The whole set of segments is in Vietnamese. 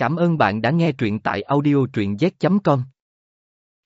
Cảm ơn bạn đã nghe truyện tại audio truyện z.com.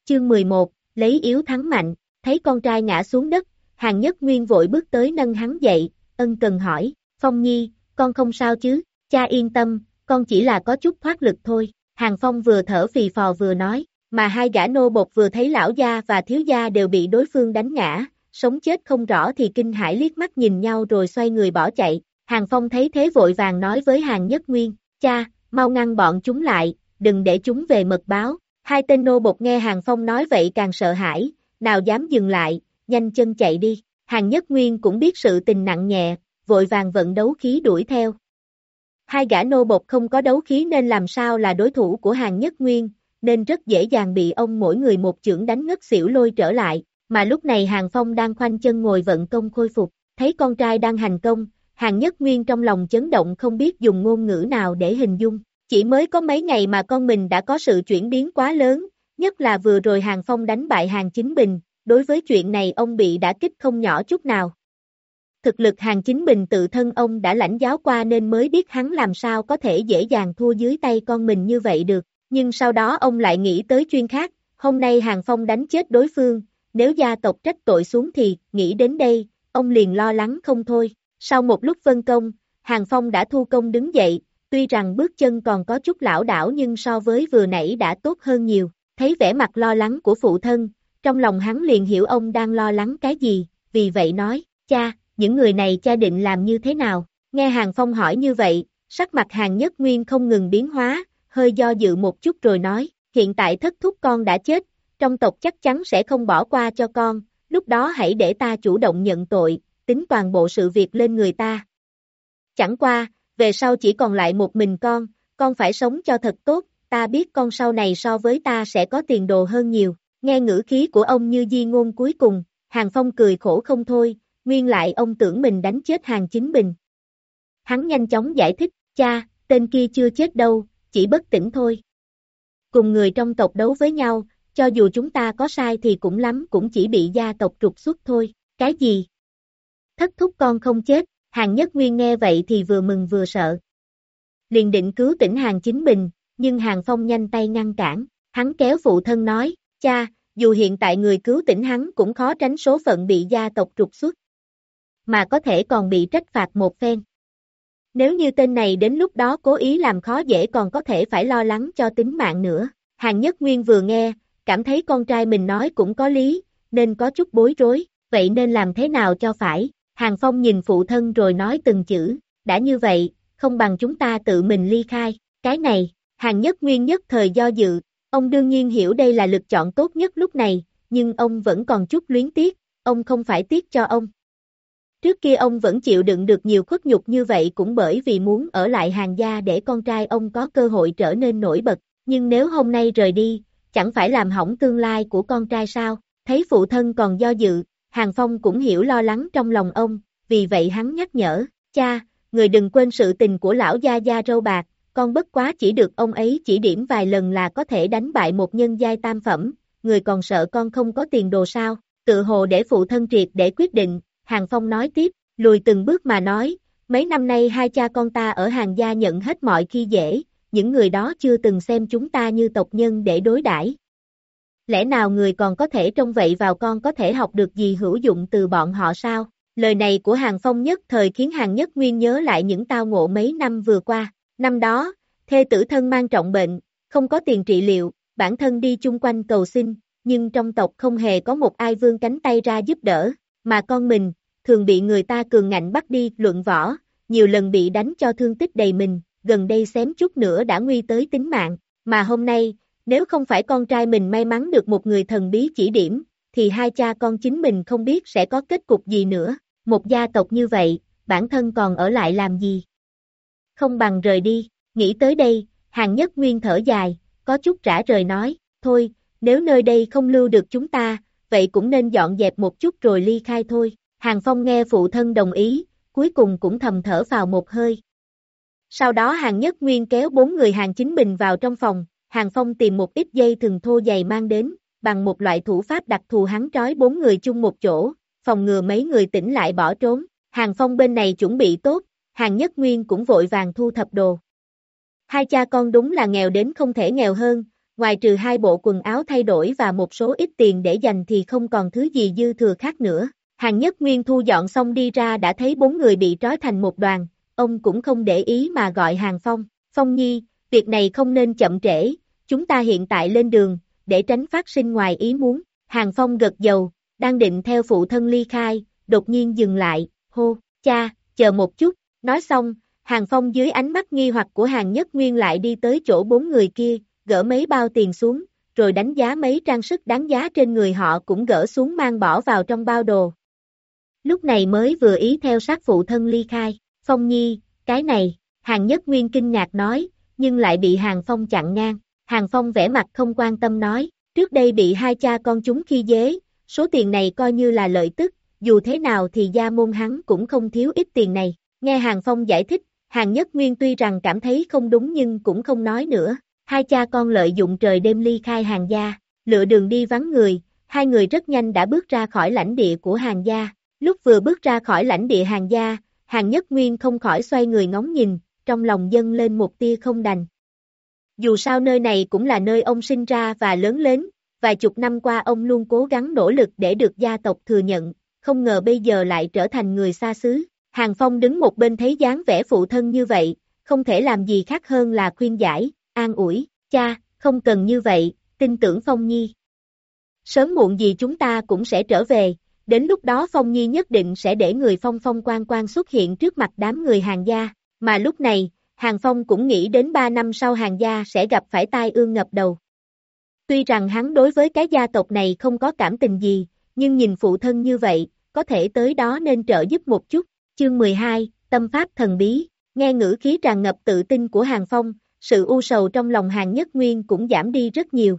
Chương 11, lấy yếu thắng mạnh, thấy con trai ngã xuống đất, hàng nhất nguyên vội bước tới nâng hắn dậy, ân cần hỏi, Phong Nhi, con không sao chứ, cha yên tâm, con chỉ là có chút thoát lực thôi, hàng phong vừa thở phì phò vừa nói, mà hai gã nô bột vừa thấy lão gia và thiếu gia đều bị đối phương đánh ngã, sống chết không rõ thì kinh hãi liếc mắt nhìn nhau rồi xoay người bỏ chạy, hàng phong thấy thế vội vàng nói với hàng nhất nguyên, cha, mau ngăn bọn chúng lại, đừng để chúng về mật báo. Hai tên nô bột nghe Hàng Phong nói vậy càng sợ hãi, nào dám dừng lại, nhanh chân chạy đi. Hàng Nhất Nguyên cũng biết sự tình nặng nhẹ, vội vàng vận đấu khí đuổi theo. Hai gã nô bột không có đấu khí nên làm sao là đối thủ của Hàng Nhất Nguyên, nên rất dễ dàng bị ông mỗi người một chưởng đánh ngất xỉu lôi trở lại, mà lúc này Hàng Phong đang khoanh chân ngồi vận công khôi phục, thấy con trai đang hành công, Hàng Nhất Nguyên trong lòng chấn động không biết dùng ngôn ngữ nào để hình dung. Chỉ mới có mấy ngày mà con mình đã có sự chuyển biến quá lớn, nhất là vừa rồi Hàng Phong đánh bại Hàng Chính Bình, đối với chuyện này ông bị đã kích không nhỏ chút nào. Thực lực Hàng Chính Bình tự thân ông đã lãnh giáo qua nên mới biết hắn làm sao có thể dễ dàng thua dưới tay con mình như vậy được, nhưng sau đó ông lại nghĩ tới chuyên khác, hôm nay Hàng Phong đánh chết đối phương, nếu gia tộc trách tội xuống thì, nghĩ đến đây, ông liền lo lắng không thôi. Sau một lúc phân công, Hàng Phong đã thu công đứng dậy, tuy rằng bước chân còn có chút lão đảo nhưng so với vừa nãy đã tốt hơn nhiều, thấy vẻ mặt lo lắng của phụ thân, trong lòng hắn liền hiểu ông đang lo lắng cái gì, vì vậy nói, cha, những người này cha định làm như thế nào, nghe Hàng Phong hỏi như vậy, sắc mặt Hàng Nhất Nguyên không ngừng biến hóa, hơi do dự một chút rồi nói, hiện tại thất thúc con đã chết, trong tộc chắc chắn sẽ không bỏ qua cho con, lúc đó hãy để ta chủ động nhận tội, tính toàn bộ sự việc lên người ta. Chẳng qua, về sau chỉ còn lại một mình con, con phải sống cho thật tốt, ta biết con sau này so với ta sẽ có tiền đồ hơn nhiều. Nghe ngữ khí của ông như di ngôn cuối cùng, Hàng Phong cười khổ không thôi, nguyên lại ông tưởng mình đánh chết Hàng Chính Bình. Hắn nhanh chóng giải thích, cha, tên kia chưa chết đâu, chỉ bất tỉnh thôi. Cùng người trong tộc đấu với nhau, cho dù chúng ta có sai thì cũng lắm cũng chỉ bị gia tộc trục xuất thôi. Cái gì? Thất thúc con không chết, Hàng Nhất Nguyên nghe vậy thì vừa mừng vừa sợ. Liền định cứu tỉnh Hàng Chính Bình, nhưng Hàng Phong nhanh tay ngăn cản, hắn kéo phụ thân nói, cha, dù hiện tại người cứu tỉnh hắn cũng khó tránh số phận bị gia tộc trục xuất, mà có thể còn bị trách phạt một phen. Nếu như tên này đến lúc đó cố ý làm khó dễ còn có thể phải lo lắng cho tính mạng nữa. Hàng Nhất Nguyên vừa nghe, cảm thấy con trai mình nói cũng có lý, nên có chút bối rối, vậy nên làm thế nào cho phải, Hàng Phong nhìn phụ thân rồi nói từng chữ, đã như vậy, không bằng chúng ta tự mình ly khai, cái này, Hàng Nhất Nguyên nhất thời do dự, ông đương nhiên hiểu đây là lựa chọn tốt nhất lúc này, nhưng ông vẫn còn chút luyến tiếc, ông không phải tiếc cho ông. Trước kia ông vẫn chịu đựng được nhiều khuất nhục như vậy cũng bởi vì muốn ở lại hàng gia để con trai ông có cơ hội trở nên nổi bật, nhưng nếu hôm nay rời đi, chẳng phải làm hỏng tương lai của con trai sao, thấy phụ thân còn do dự, Hàng Phong cũng hiểu lo lắng trong lòng ông, vì vậy hắn nhắc nhở, cha, người đừng quên sự tình của lão gia gia râu bạc, con bất quá chỉ được ông ấy chỉ điểm vài lần là có thể đánh bại một nhân giai tam phẩm, người còn sợ con không có tiền đồ sao, tự hồ để phụ thân triệt để quyết định, Hàng Phong nói tiếp, lùi từng bước mà nói, mấy năm nay hai cha con ta ở hàng gia nhận hết mọi khi dễ, những người đó chưa từng xem chúng ta như tộc nhân để đối đãi, lẽ nào người còn có thể trông vậy vào con có thể học được gì hữu dụng từ bọn họ sao? Lời này của Hàng Phong nhất thời khiến Hàng Nhất Nguyên nhớ lại những tao ngộ mấy năm vừa qua. Năm đó, thê tử thân mang trọng bệnh, không có tiền trị liệu, bản thân đi chung quanh cầu xin, nhưng trong tộc không hề có một ai vươn cánh tay ra giúp đỡ, mà con mình, thường bị người ta cường ngạnh bắt đi luận võ, nhiều lần bị đánh cho thương tích đầy mình, gần đây xém chút nữa đã nguy tới tính mạng, mà hôm nay, nếu không phải con trai mình may mắn được một người thần bí chỉ điểm, thì hai cha con chính mình không biết sẽ có kết cục gì nữa. Một gia tộc như vậy, bản thân còn ở lại làm gì? Không bằng rời đi, nghĩ tới đây, hàng nhất nguyên thở dài, có chút trả rời nói, thôi, nếu nơi đây không lưu được chúng ta, vậy cũng nên dọn dẹp một chút rồi ly khai thôi. Hàng Phong nghe phụ thân đồng ý, cuối cùng cũng thầm thở vào một hơi. Sau đó hàng nhất nguyên kéo bốn người hàng chính bình vào trong phòng, Hàng Phong tìm một ít dây thừng thô dày mang đến, bằng một loại thủ pháp đặc thù hắn trói bốn người chung một chỗ, phòng ngừa mấy người tỉnh lại bỏ trốn. Hàng Phong bên này chuẩn bị tốt, Hàng Nhất Nguyên cũng vội vàng thu thập đồ. Hai cha con đúng là nghèo đến không thể nghèo hơn, ngoài trừ hai bộ quần áo thay đổi và một số ít tiền để dành thì không còn thứ gì dư thừa khác nữa. Hàng nhất nguyên thu dọn xong đi ra đã thấy bốn người bị trói thành một đoàn, ông cũng không để ý mà gọi hàng phong. Phong nhi, việc này không nên chậm trễ, chúng ta hiện tại lên đường, để tránh phát sinh ngoài ý muốn. Hàng phong gật dầu, đang định theo phụ thân ly khai, đột nhiên dừng lại, hô, cha, chờ một chút, nói xong, hàng phong dưới ánh mắt nghi hoặc của hàng nhất nguyên lại đi tới chỗ bốn người kia, gỡ mấy bao tiền xuống, rồi đánh giá mấy trang sức đáng giá trên người họ cũng gỡ xuống mang bỏ vào trong bao đồ. Lúc này mới vừa ý theo sát phụ thân ly khai, Phong Nhi, cái này, Hàng Nhất Nguyên kinh ngạc nói, nhưng lại bị Hàng Phong chặn ngang. Hàng Phong vẽ mặt không quan tâm nói, trước đây bị hai cha con chúng khi dế, số tiền này coi như là lợi tức, dù thế nào thì gia môn hắn cũng không thiếu ít tiền này. Nghe Hàng Phong giải thích, Hàng Nhất Nguyên tuy rằng cảm thấy không đúng nhưng cũng không nói nữa. Hai cha con lợi dụng trời đêm ly khai hàng gia, lựa đường đi vắng người, hai người rất nhanh đã bước ra khỏi lãnh địa của hàng gia. Lúc vừa bước ra khỏi lãnh địa hàng gia, hàng nhất nguyên không khỏi xoay người ngóng nhìn, trong lòng dâng lên một tia không đành. Dù sao nơi này cũng là nơi ông sinh ra và lớn lên, vài chục năm qua ông luôn cố gắng nỗ lực để được gia tộc thừa nhận, không ngờ bây giờ lại trở thành người xa xứ. Hàng Phong đứng một bên thấy dáng vẻ phụ thân như vậy, không thể làm gì khác hơn là khuyên giải, an ủi, cha, không cần như vậy, tin tưởng Phong Nhi. Sớm muộn gì chúng ta cũng sẽ trở về, đến lúc đó Phong Nhi nhất định sẽ để người Phong Phong quan quan xuất hiện trước mặt đám người hàng gia, mà lúc này, Hàng Phong cũng nghĩ đến 3 năm sau hàng gia sẽ gặp phải tai ương ngập đầu. Tuy rằng hắn đối với cái gia tộc này không có cảm tình gì, nhưng nhìn phụ thân như vậy, có thể tới đó nên trợ giúp một chút. Chương 12, Tâm Pháp Thần Bí, nghe ngữ khí tràn ngập tự tin của Hàng Phong, sự u sầu trong lòng Hàng Nhất Nguyên cũng giảm đi rất nhiều.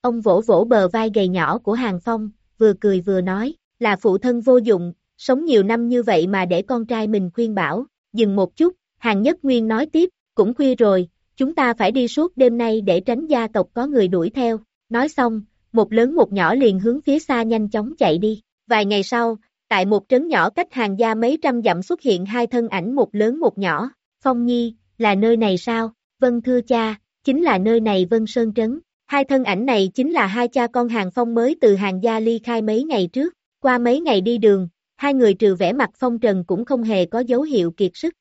Ông vỗ vỗ bờ vai gầy nhỏ của Hàng Phong, vừa cười vừa nói, là phụ thân vô dụng, sống nhiều năm như vậy mà để con trai mình khuyên bảo, dừng một chút, Hàng Nhất Nguyên nói tiếp, cũng khuya rồi, chúng ta phải đi suốt đêm nay để tránh gia tộc có người đuổi theo, nói xong, một lớn một nhỏ liền hướng phía xa nhanh chóng chạy đi, vài ngày sau, tại một trấn nhỏ cách hàng gia mấy trăm dặm xuất hiện hai thân ảnh một lớn một nhỏ, Phong Nhi, là nơi này sao, vân thưa cha, chính là nơi này Vân Sơn Trấn, hai thân ảnh này chính là hai cha con hàng phong mới từ hàng gia ly khai mấy ngày trước, qua mấy ngày đi đường, hai người trừ vẻ mặt phong trần cũng không hề có dấu hiệu kiệt sức.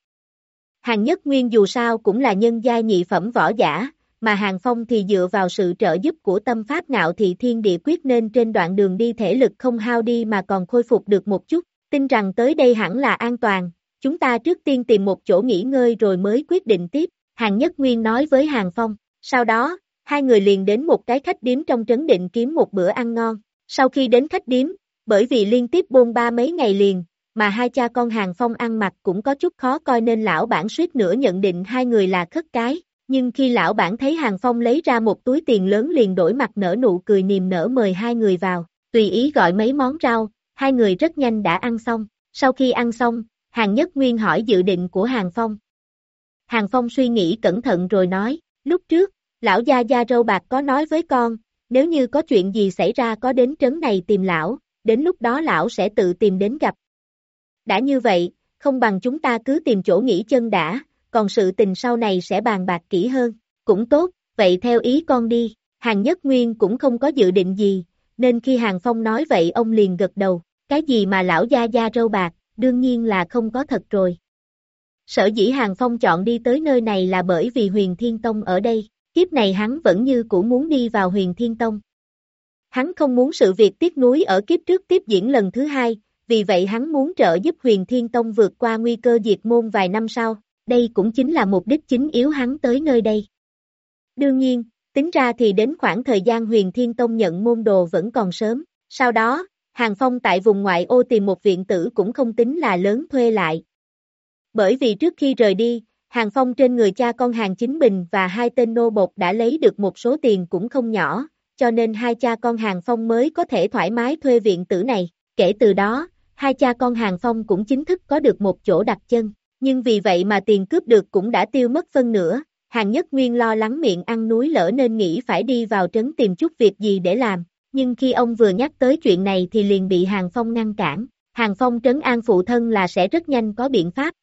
Hàng nhất nguyên dù sao cũng là nhân gia nhị phẩm võ giả, mà hàng phong thì dựa vào sự trợ giúp của tâm pháp ngạo thị thiên địa quyết nên trên đoạn đường đi thể lực không hao đi mà còn khôi phục được một chút, tin rằng tới đây hẳn là an toàn, chúng ta trước tiên tìm một chỗ nghỉ ngơi rồi mới quyết định tiếp, hàng nhất nguyên nói với hàng phong, sau đó, hai người liền đến một cái khách điếm trong trấn định kiếm một bữa ăn ngon, sau khi đến khách điếm, bởi vì liên tiếp bôn ba mấy ngày liền, mà hai cha con hàng phong ăn mặc cũng có chút khó coi nên lão bản suýt nữa nhận định hai người là khất cái, nhưng khi lão bản thấy hàng phong lấy ra một túi tiền lớn liền đổi mặt nở nụ cười niềm nở mời hai người vào, tùy ý gọi mấy món rau, hai người rất nhanh đã ăn xong, sau khi ăn xong, hàng nhất nguyên hỏi dự định của hàng phong. Hàng phong suy nghĩ cẩn thận rồi nói, lúc trước, lão gia gia râu bạc có nói với con, nếu như có chuyện gì xảy ra có đến trấn này tìm lão, đến lúc đó lão sẽ tự tìm đến gặp. Đã như vậy, không bằng chúng ta cứ tìm chỗ nghỉ chân đã, còn sự tình sau này sẽ bàn bạc kỹ hơn, cũng tốt, vậy theo ý con đi, hàng nhất nguyên cũng không có dự định gì, nên khi hàng phong nói vậy ông liền gật đầu, cái gì mà lão gia gia râu bạc, đương nhiên là không có thật rồi. Sở dĩ hàng phong chọn đi tới nơi này là bởi vì huyền thiên tông ở đây, kiếp này hắn vẫn như cũ muốn đi vào huyền thiên tông. Hắn không muốn sự việc tiếc núi ở kiếp trước tiếp diễn lần thứ hai, vì vậy hắn muốn trợ giúp huyền thiên tông vượt qua nguy cơ diệt môn vài năm sau, đây cũng chính là mục đích chính yếu hắn tới nơi đây. Đương nhiên, tính ra thì đến khoảng thời gian huyền thiên tông nhận môn đồ vẫn còn sớm, sau đó, Hàng Phong tại vùng ngoại ô tìm một viện tử cũng không tính là lớn thuê lại. Bởi vì trước khi rời đi, Hàng Phong trên người cha con Hàng Chính Bình và hai tên nô bột đã lấy được một số tiền cũng không nhỏ, cho nên hai cha con Hàng Phong mới có thể thoải mái thuê viện tử này. Kể từ đó, hai cha con Hàng Phong cũng chính thức có được một chỗ đặt chân, nhưng vì vậy mà tiền cướp được cũng đã tiêu mất phân nửa. Hàng Nhất Nguyên lo lắng miệng ăn núi lỡ nên nghĩ phải đi vào trấn tìm chút việc gì để làm, nhưng khi ông vừa nhắc tới chuyện này thì liền bị Hàng Phong ngăn cản. Hàng Phong trấn an phụ thân là sẽ rất nhanh có biện pháp,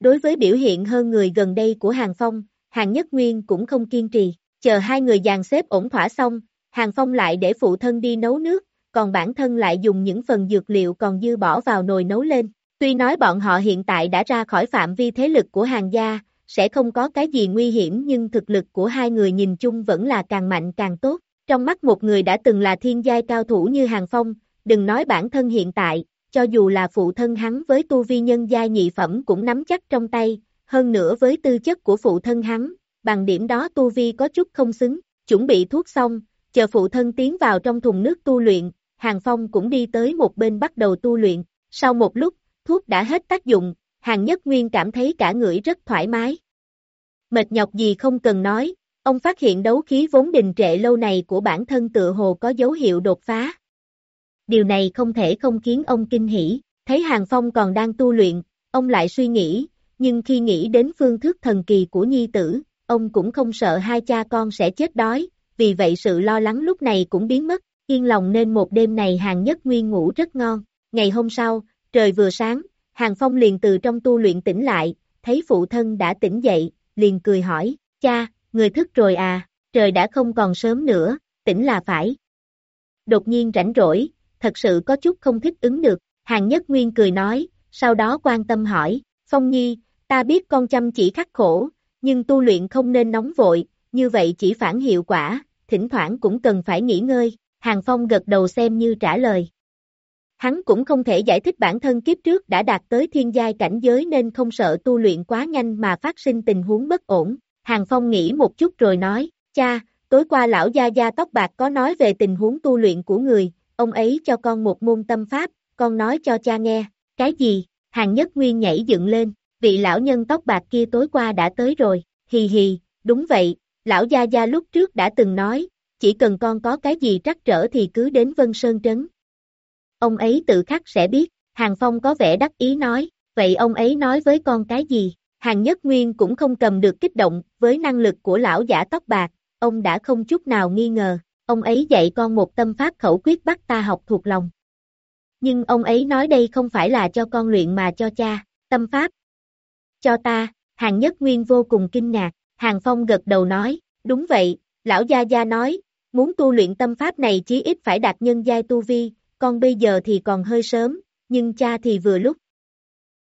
Đối với biểu hiện hơn người gần đây của Hàng Phong, Hàng Nhất Nguyên cũng không kiên trì, chờ hai người dàn xếp ổn thỏa xong, Hàng Phong lại để phụ thân đi nấu nước, còn bản thân lại dùng những phần dược liệu còn dư bỏ vào nồi nấu lên. Tuy nói bọn họ hiện tại đã ra khỏi phạm vi thế lực của hàng gia, sẽ không có cái gì nguy hiểm nhưng thực lực của hai người nhìn chung vẫn là càng mạnh càng tốt. Trong mắt một người đã từng là thiên giai cao thủ như Hàng Phong, đừng nói bản thân hiện tại, cho dù là phụ thân hắn với tu vi nhân giai nhị phẩm cũng nắm chắc trong tay, hơn nữa với tư chất của phụ thân hắn, bằng điểm đó tu vi có chút không xứng, chuẩn bị thuốc xong, chờ phụ thân tiến vào trong thùng nước tu luyện, Hàng Phong cũng đi tới một bên bắt đầu tu luyện, sau một lúc, thuốc đã hết tác dụng, Hàng Nhất Nguyên cảm thấy cả người rất thoải mái. Mệt nhọc gì không cần nói, ông phát hiện đấu khí vốn đình trệ lâu này của bản thân tựa hồ có dấu hiệu đột phá. Điều này không thể không khiến ông kinh hỉ, thấy Hàng Phong còn đang tu luyện, ông lại suy nghĩ, nhưng khi nghĩ đến phương thức thần kỳ của nhi tử, ông cũng không sợ hai cha con sẽ chết đói, vì vậy sự lo lắng lúc này cũng biến mất, yên lòng nên một đêm này Hàng Nhất Nguyên ngủ rất ngon. Ngày hôm sau, trời vừa sáng, Hàng Phong liền từ trong tu luyện tỉnh lại, thấy phụ thân đã tỉnh dậy, liền cười hỏi, cha, người thức rồi à, trời đã không còn sớm nữa, tỉnh là phải. Đột nhiên rảnh rỗi, thật sự có chút không thích ứng được, Hàng Nhất Nguyên cười nói, sau đó quan tâm hỏi, Phong Nhi, ta biết con chăm chỉ khắc khổ, nhưng tu luyện không nên nóng vội, như vậy chỉ phản hiệu quả, thỉnh thoảng cũng cần phải nghỉ ngơi, Hàng Phong gật đầu xem như trả lời. Hắn cũng không thể giải thích bản thân kiếp trước đã đạt tới thiên giai cảnh giới nên không sợ tu luyện quá nhanh mà phát sinh tình huống bất ổn. Hàng Phong nghĩ một chút rồi nói, cha, tối qua lão gia gia tóc bạc có nói về tình huống tu luyện của người, ông ấy cho con một môn tâm pháp, con nói cho cha nghe, cái gì, hàng nhất nguyên nhảy dựng lên, vị lão nhân tóc bạc kia tối qua đã tới rồi, hì hì, đúng vậy, lão gia gia lúc trước đã từng nói, chỉ cần con có cái gì trắc trở thì cứ đến Vân Sơn Trấn. Ông ấy tự khắc sẽ biết, Hàng Phong có vẻ đắc ý nói, vậy ông ấy nói với con cái gì? Hàng Nhất Nguyên cũng không cầm được kích động, với năng lực của lão giả tóc bạc, ông đã không chút nào nghi ngờ, ông ấy dạy con một tâm pháp khẩu quyết bắt ta học thuộc lòng. Nhưng ông ấy nói đây không phải là cho con luyện mà cho cha, tâm pháp. Cho ta, Hàng Nhất Nguyên vô cùng kinh ngạc, Hàng Phong gật đầu nói, đúng vậy, lão Gia Gia nói, muốn tu luyện tâm pháp này chí ít phải đạt nhân giai tu vi, con bây giờ thì còn hơi sớm, nhưng cha thì vừa lúc.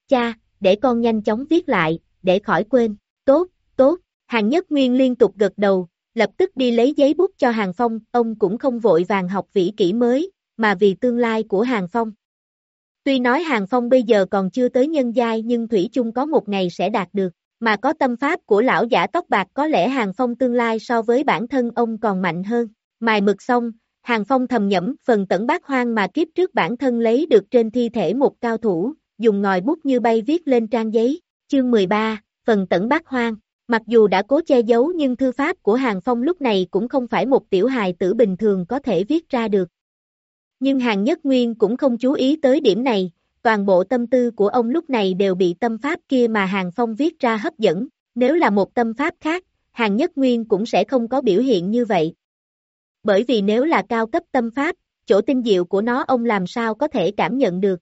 Cha, để con nhanh chóng viết lại, để khỏi quên, tốt, tốt, Hàng Nhất Nguyên liên tục gật đầu, lập tức đi lấy giấy bút cho Hàng Phong, ông cũng không vội vàng học vĩ kỹ mới, mà vì tương lai của Hàng Phong. Tuy nói Hàng Phong bây giờ còn chưa tới nhân giai nhưng Thủy chung có một ngày sẽ đạt được, mà có tâm pháp của lão giả tóc bạc có lẽ Hàng Phong tương lai so với bản thân ông còn mạnh hơn. Mài mực xong, Hàng Phong thầm nhẩm phần tẩn bát hoang mà kiếp trước bản thân lấy được trên thi thể một cao thủ, dùng ngòi bút như bay viết lên trang giấy. Chương 13, phần tẩn bát hoang. Mặc dù đã cố che giấu nhưng thư pháp của Hàng Phong lúc này cũng không phải một tiểu hài tử bình thường có thể viết ra được. Nhưng Hàng Nhất Nguyên cũng không chú ý tới điểm này, toàn bộ tâm tư của ông lúc này đều bị tâm pháp kia mà Hàng Phong viết ra hấp dẫn, nếu là một tâm pháp khác, Hàng Nhất Nguyên cũng sẽ không có biểu hiện như vậy. Bởi vì nếu là cao cấp tâm pháp, chỗ tinh diệu của nó ông làm sao có thể cảm nhận được.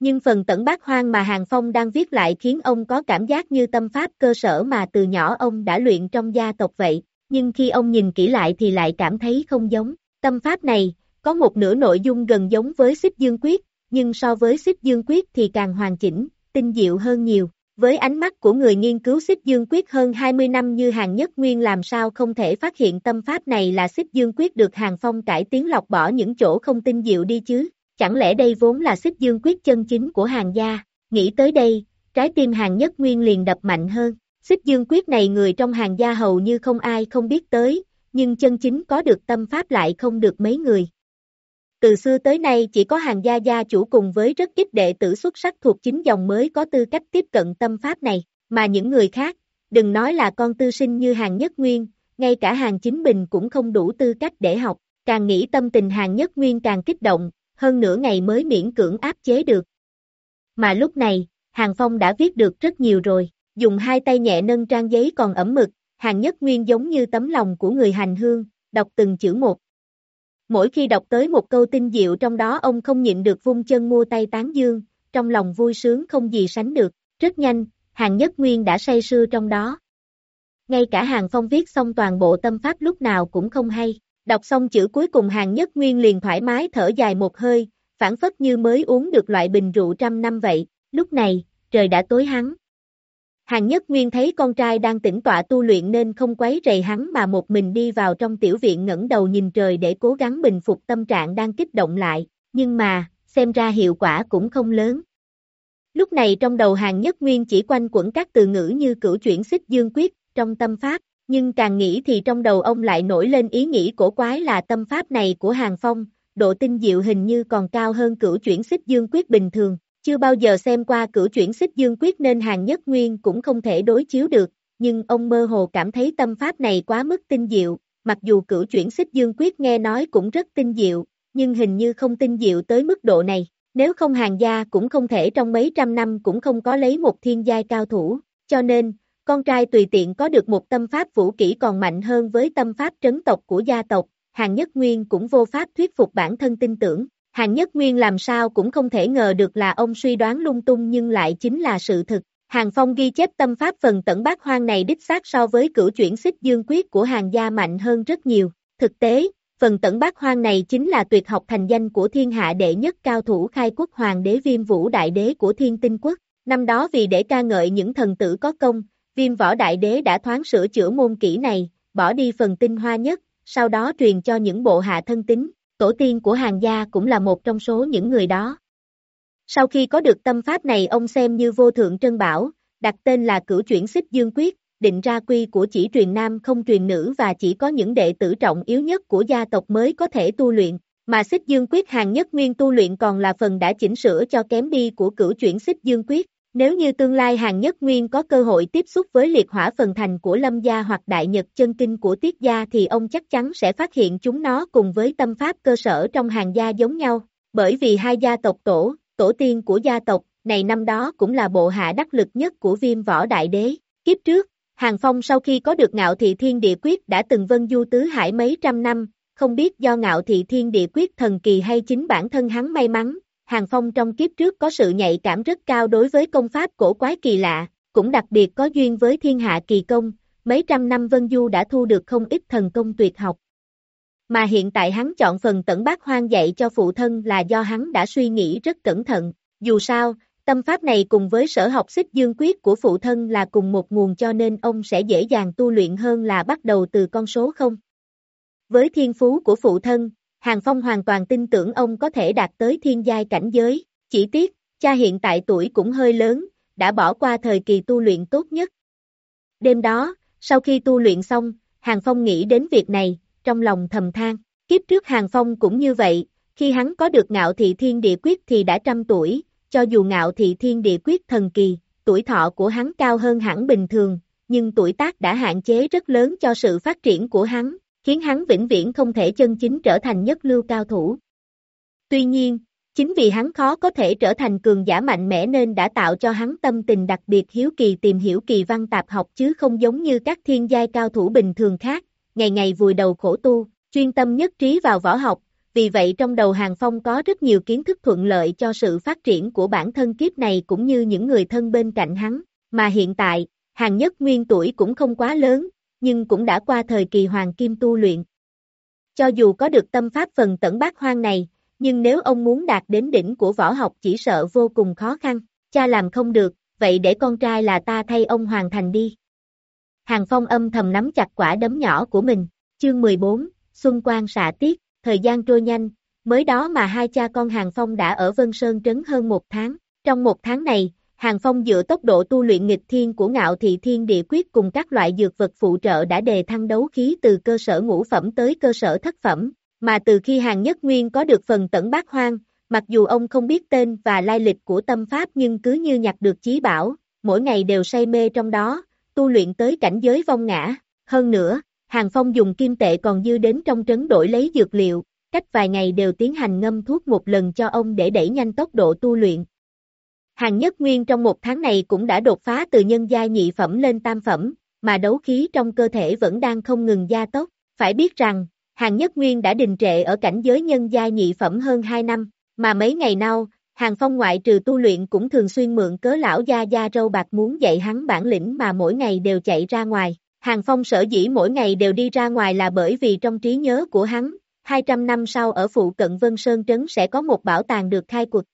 Nhưng phần tẩn bát hoang mà Hàng Phong đang viết lại khiến ông có cảm giác như tâm pháp cơ sở mà từ nhỏ ông đã luyện trong gia tộc vậy, nhưng khi ông nhìn kỹ lại thì lại cảm thấy không giống. Tâm pháp này, có một nửa nội dung gần giống với xích dương quyết, nhưng so với xích dương quyết thì càng hoàn chỉnh, tinh diệu hơn nhiều. Với ánh mắt của người nghiên cứu xích dương quyết hơn 20 năm như hàng nhất nguyên làm sao không thể phát hiện tâm pháp này là xích dương quyết được hàng phong cải tiến lọc bỏ những chỗ không tinh diệu đi chứ, chẳng lẽ đây vốn là xích dương quyết chân chính của hàng gia, nghĩ tới đây, trái tim hàng nhất nguyên liền đập mạnh hơn, xích dương quyết này người trong hàng gia hầu như không ai không biết tới, nhưng chân chính có được tâm pháp lại không được mấy người, từ xưa tới nay chỉ có hàng gia gia chủ cùng với rất ít đệ tử xuất sắc thuộc chính dòng mới có tư cách tiếp cận tâm pháp này, mà những người khác, đừng nói là con tư sinh như hàng nhất nguyên, ngay cả hàng chính bình cũng không đủ tư cách để học, càng nghĩ tâm tình hàng nhất nguyên càng kích động, hơn nửa ngày mới miễn cưỡng áp chế được. Mà lúc này, hàng phong đã viết được rất nhiều rồi, dùng hai tay nhẹ nâng trang giấy còn ẩm mực, hàng nhất nguyên giống như tấm lòng của người hành hương, đọc từng chữ một, Mỗi khi đọc tới một câu tinh diệu trong đó ông không nhịn được vung chân mua tay tán dương, trong lòng vui sướng không gì sánh được, rất nhanh, hàng nhất nguyên đã say sưa trong đó. ngay cả Hàng Phong viết xong toàn bộ tâm pháp lúc nào cũng không hay. Đọc xong chữ cuối cùng Hàng Nhất Nguyên liền thoải mái thở dài một hơi, phản phất như mới uống được loại bình rượu trăm năm vậy. Lúc này, trời đã tối hắn. Hàng Nhất Nguyên thấy con trai đang tĩnh tọa tu luyện nên không quấy rầy hắn mà một mình đi vào trong tiểu viện ngẩng đầu nhìn trời để cố gắng bình phục tâm trạng đang kích động lại, nhưng mà, xem ra hiệu quả cũng không lớn. Lúc này trong đầu Hàng Nhất Nguyên chỉ quanh quẩn các từ ngữ như cửu chuyển xích dương quyết, trong tâm pháp, nhưng càng nghĩ thì trong đầu ông lại nổi lên ý nghĩ cổ quái là tâm pháp này của Hàng Phong, độ tinh diệu hình như còn cao hơn cửu chuyển xích dương quyết bình thường, chưa bao giờ xem qua cửu chuyển xích dương quyết nên Hàng Nhất Nguyên cũng không thể đối chiếu được, nhưng ông mơ hồ cảm thấy tâm pháp này quá mức tinh diệu, mặc dù cửu chuyển xích dương quyết nghe nói cũng rất tinh diệu, nhưng hình như không tinh diệu tới mức độ này, nếu không hàng gia cũng không thể trong mấy trăm năm cũng không có lấy một thiên giai cao thủ, cho nên, con trai tùy tiện có được một tâm pháp vũ kỹ còn mạnh hơn với tâm pháp trấn tộc của gia tộc, Hàng Nhất Nguyên cũng vô pháp thuyết phục bản thân tin tưởng. Hàng Nhất Nguyên làm sao cũng không thể ngờ được là ông suy đoán lung tung nhưng lại chính là sự thực. Hàng Phong ghi chép tâm pháp phần tẩn bát hoang này đích xác so với cửu chuyển xích dương quyết của hàng gia mạnh hơn rất nhiều. Thực tế, phần tẩn bát hoang này chính là tuyệt học thành danh của thiên hạ đệ nhất cao thủ khai quốc hoàng đế viêm vũ đại đế của thiên tinh quốc. Năm đó vì để ca ngợi những thần tử có công, viêm võ đại đế đã thoáng sửa chữa môn kỹ này, bỏ đi phần tinh hoa nhất, sau đó truyền cho những bộ hạ thân tín, tổ tiên của hàng gia cũng là một trong số những người đó. Sau khi có được tâm pháp này ông xem như vô thượng trân bảo, đặt tên là cửu chuyển xích dương quyết, định ra quy của chỉ truyền nam không truyền nữ và chỉ có những đệ tử trọng yếu nhất của gia tộc mới có thể tu luyện, mà xích dương quyết hàng nhất nguyên tu luyện còn là phần đã chỉnh sửa cho kém đi của cửu chuyển xích dương quyết. Nếu như tương lai hàng nhất nguyên có cơ hội tiếp xúc với liệt hỏa phần thành của lâm gia hoặc đại nhật chân kinh của tiết gia thì ông chắc chắn sẽ phát hiện chúng nó cùng với tâm pháp cơ sở trong hàng gia giống nhau, bởi vì hai gia tộc tổ, tổ tiên của gia tộc, này năm đó cũng là bộ hạ đắc lực nhất của viêm võ đại đế. Kiếp trước, Hàng Phong sau khi có được ngạo thị thiên địa quyết đã từng vân du tứ hải mấy trăm năm, không biết do ngạo thị thiên địa quyết thần kỳ hay chính bản thân hắn may mắn, Hàng Phong trong kiếp trước có sự nhạy cảm rất cao đối với công pháp cổ quái kỳ lạ, cũng đặc biệt có duyên với thiên hạ kỳ công, mấy trăm năm Vân Du đã thu được không ít thần công tuyệt học. Mà hiện tại hắn chọn phần tẩn bát hoang dạy cho phụ thân là do hắn đã suy nghĩ rất cẩn thận, dù sao, tâm pháp này cùng với sở học xích dương quyết của phụ thân là cùng một nguồn cho nên ông sẽ dễ dàng tu luyện hơn là bắt đầu từ con số không. Với thiên phú của phụ thân, Hàng Phong hoàn toàn tin tưởng ông có thể đạt tới thiên giai cảnh giới, chỉ tiếc, cha hiện tại tuổi cũng hơi lớn, đã bỏ qua thời kỳ tu luyện tốt nhất. Đêm đó, sau khi tu luyện xong, Hàng Phong nghĩ đến việc này, trong lòng thầm than, kiếp trước Hàng Phong cũng như vậy, khi hắn có được ngạo thị thiên địa quyết thì đã trăm tuổi, cho dù ngạo thị thiên địa quyết thần kỳ, tuổi thọ của hắn cao hơn hẳn bình thường, nhưng tuổi tác đã hạn chế rất lớn cho sự phát triển của hắn, khiến hắn vĩnh viễn không thể chân chính trở thành nhất lưu cao thủ. Tuy nhiên, chính vì hắn khó có thể trở thành cường giả mạnh mẽ nên đã tạo cho hắn tâm tình đặc biệt hiếu kỳ tìm hiểu kỳ văn tạp học chứ không giống như các thiên giai cao thủ bình thường khác, ngày ngày vùi đầu khổ tu, chuyên tâm nhất trí vào võ học, vì vậy trong đầu Hàng Phong có rất nhiều kiến thức thuận lợi cho sự phát triển của bản thân kiếp này cũng như những người thân bên cạnh hắn, mà hiện tại, Hàng Nhất Nguyên tuổi cũng không quá lớn, nhưng cũng đã qua thời kỳ hoàng kim tu luyện. Cho dù có được tâm pháp phần tẩn bát hoang này, nhưng nếu ông muốn đạt đến đỉnh của võ học chỉ sợ vô cùng khó khăn, cha làm không được, vậy để con trai là ta thay ông hoàn thành đi. Hàng Phong âm thầm nắm chặt quả đấm nhỏ của mình, chương 14, Xuân Quang xạ tiết, thời gian trôi nhanh, mới đó mà hai cha con Hàng Phong đã ở Vân Sơn Trấn hơn một tháng, trong một tháng này, Hàng Phong dựa tốc độ tu luyện nghịch thiên của ngạo thị thiên địa quyết cùng các loại dược vật phụ trợ đã đề thăng đấu khí từ cơ sở ngũ phẩm tới cơ sở thất phẩm, mà từ khi Hàng Nhất Nguyên có được phần tẩn bát hoang, mặc dù ông không biết tên và lai lịch của tâm pháp nhưng cứ như nhặt được chí bảo, mỗi ngày đều say mê trong đó, tu luyện tới cảnh giới vong ngã. Hơn nữa, Hàng Phong dùng kim tệ còn dư đến trong trấn đổi lấy dược liệu, cách vài ngày đều tiến hành ngâm thuốc một lần cho ông để đẩy nhanh tốc độ tu luyện. Hàng nhất nguyên trong một tháng này cũng đã đột phá từ nhân gia nhị phẩm lên tam phẩm, mà đấu khí trong cơ thể vẫn đang không ngừng gia tốc. Phải biết rằng, hàng nhất nguyên đã đình trệ ở cảnh giới nhân gia nhị phẩm hơn 2 năm, mà mấy ngày nào, hàng phong ngoại trừ tu luyện cũng thường xuyên mượn cớ lão gia gia râu bạc muốn dạy hắn bản lĩnh mà mỗi ngày đều chạy ra ngoài. Hàng Phong sở dĩ mỗi ngày đều đi ra ngoài là bởi vì trong trí nhớ của hắn, 200 năm sau ở phụ cận Vân Sơn Trấn sẽ có một bảo tàng được khai quật.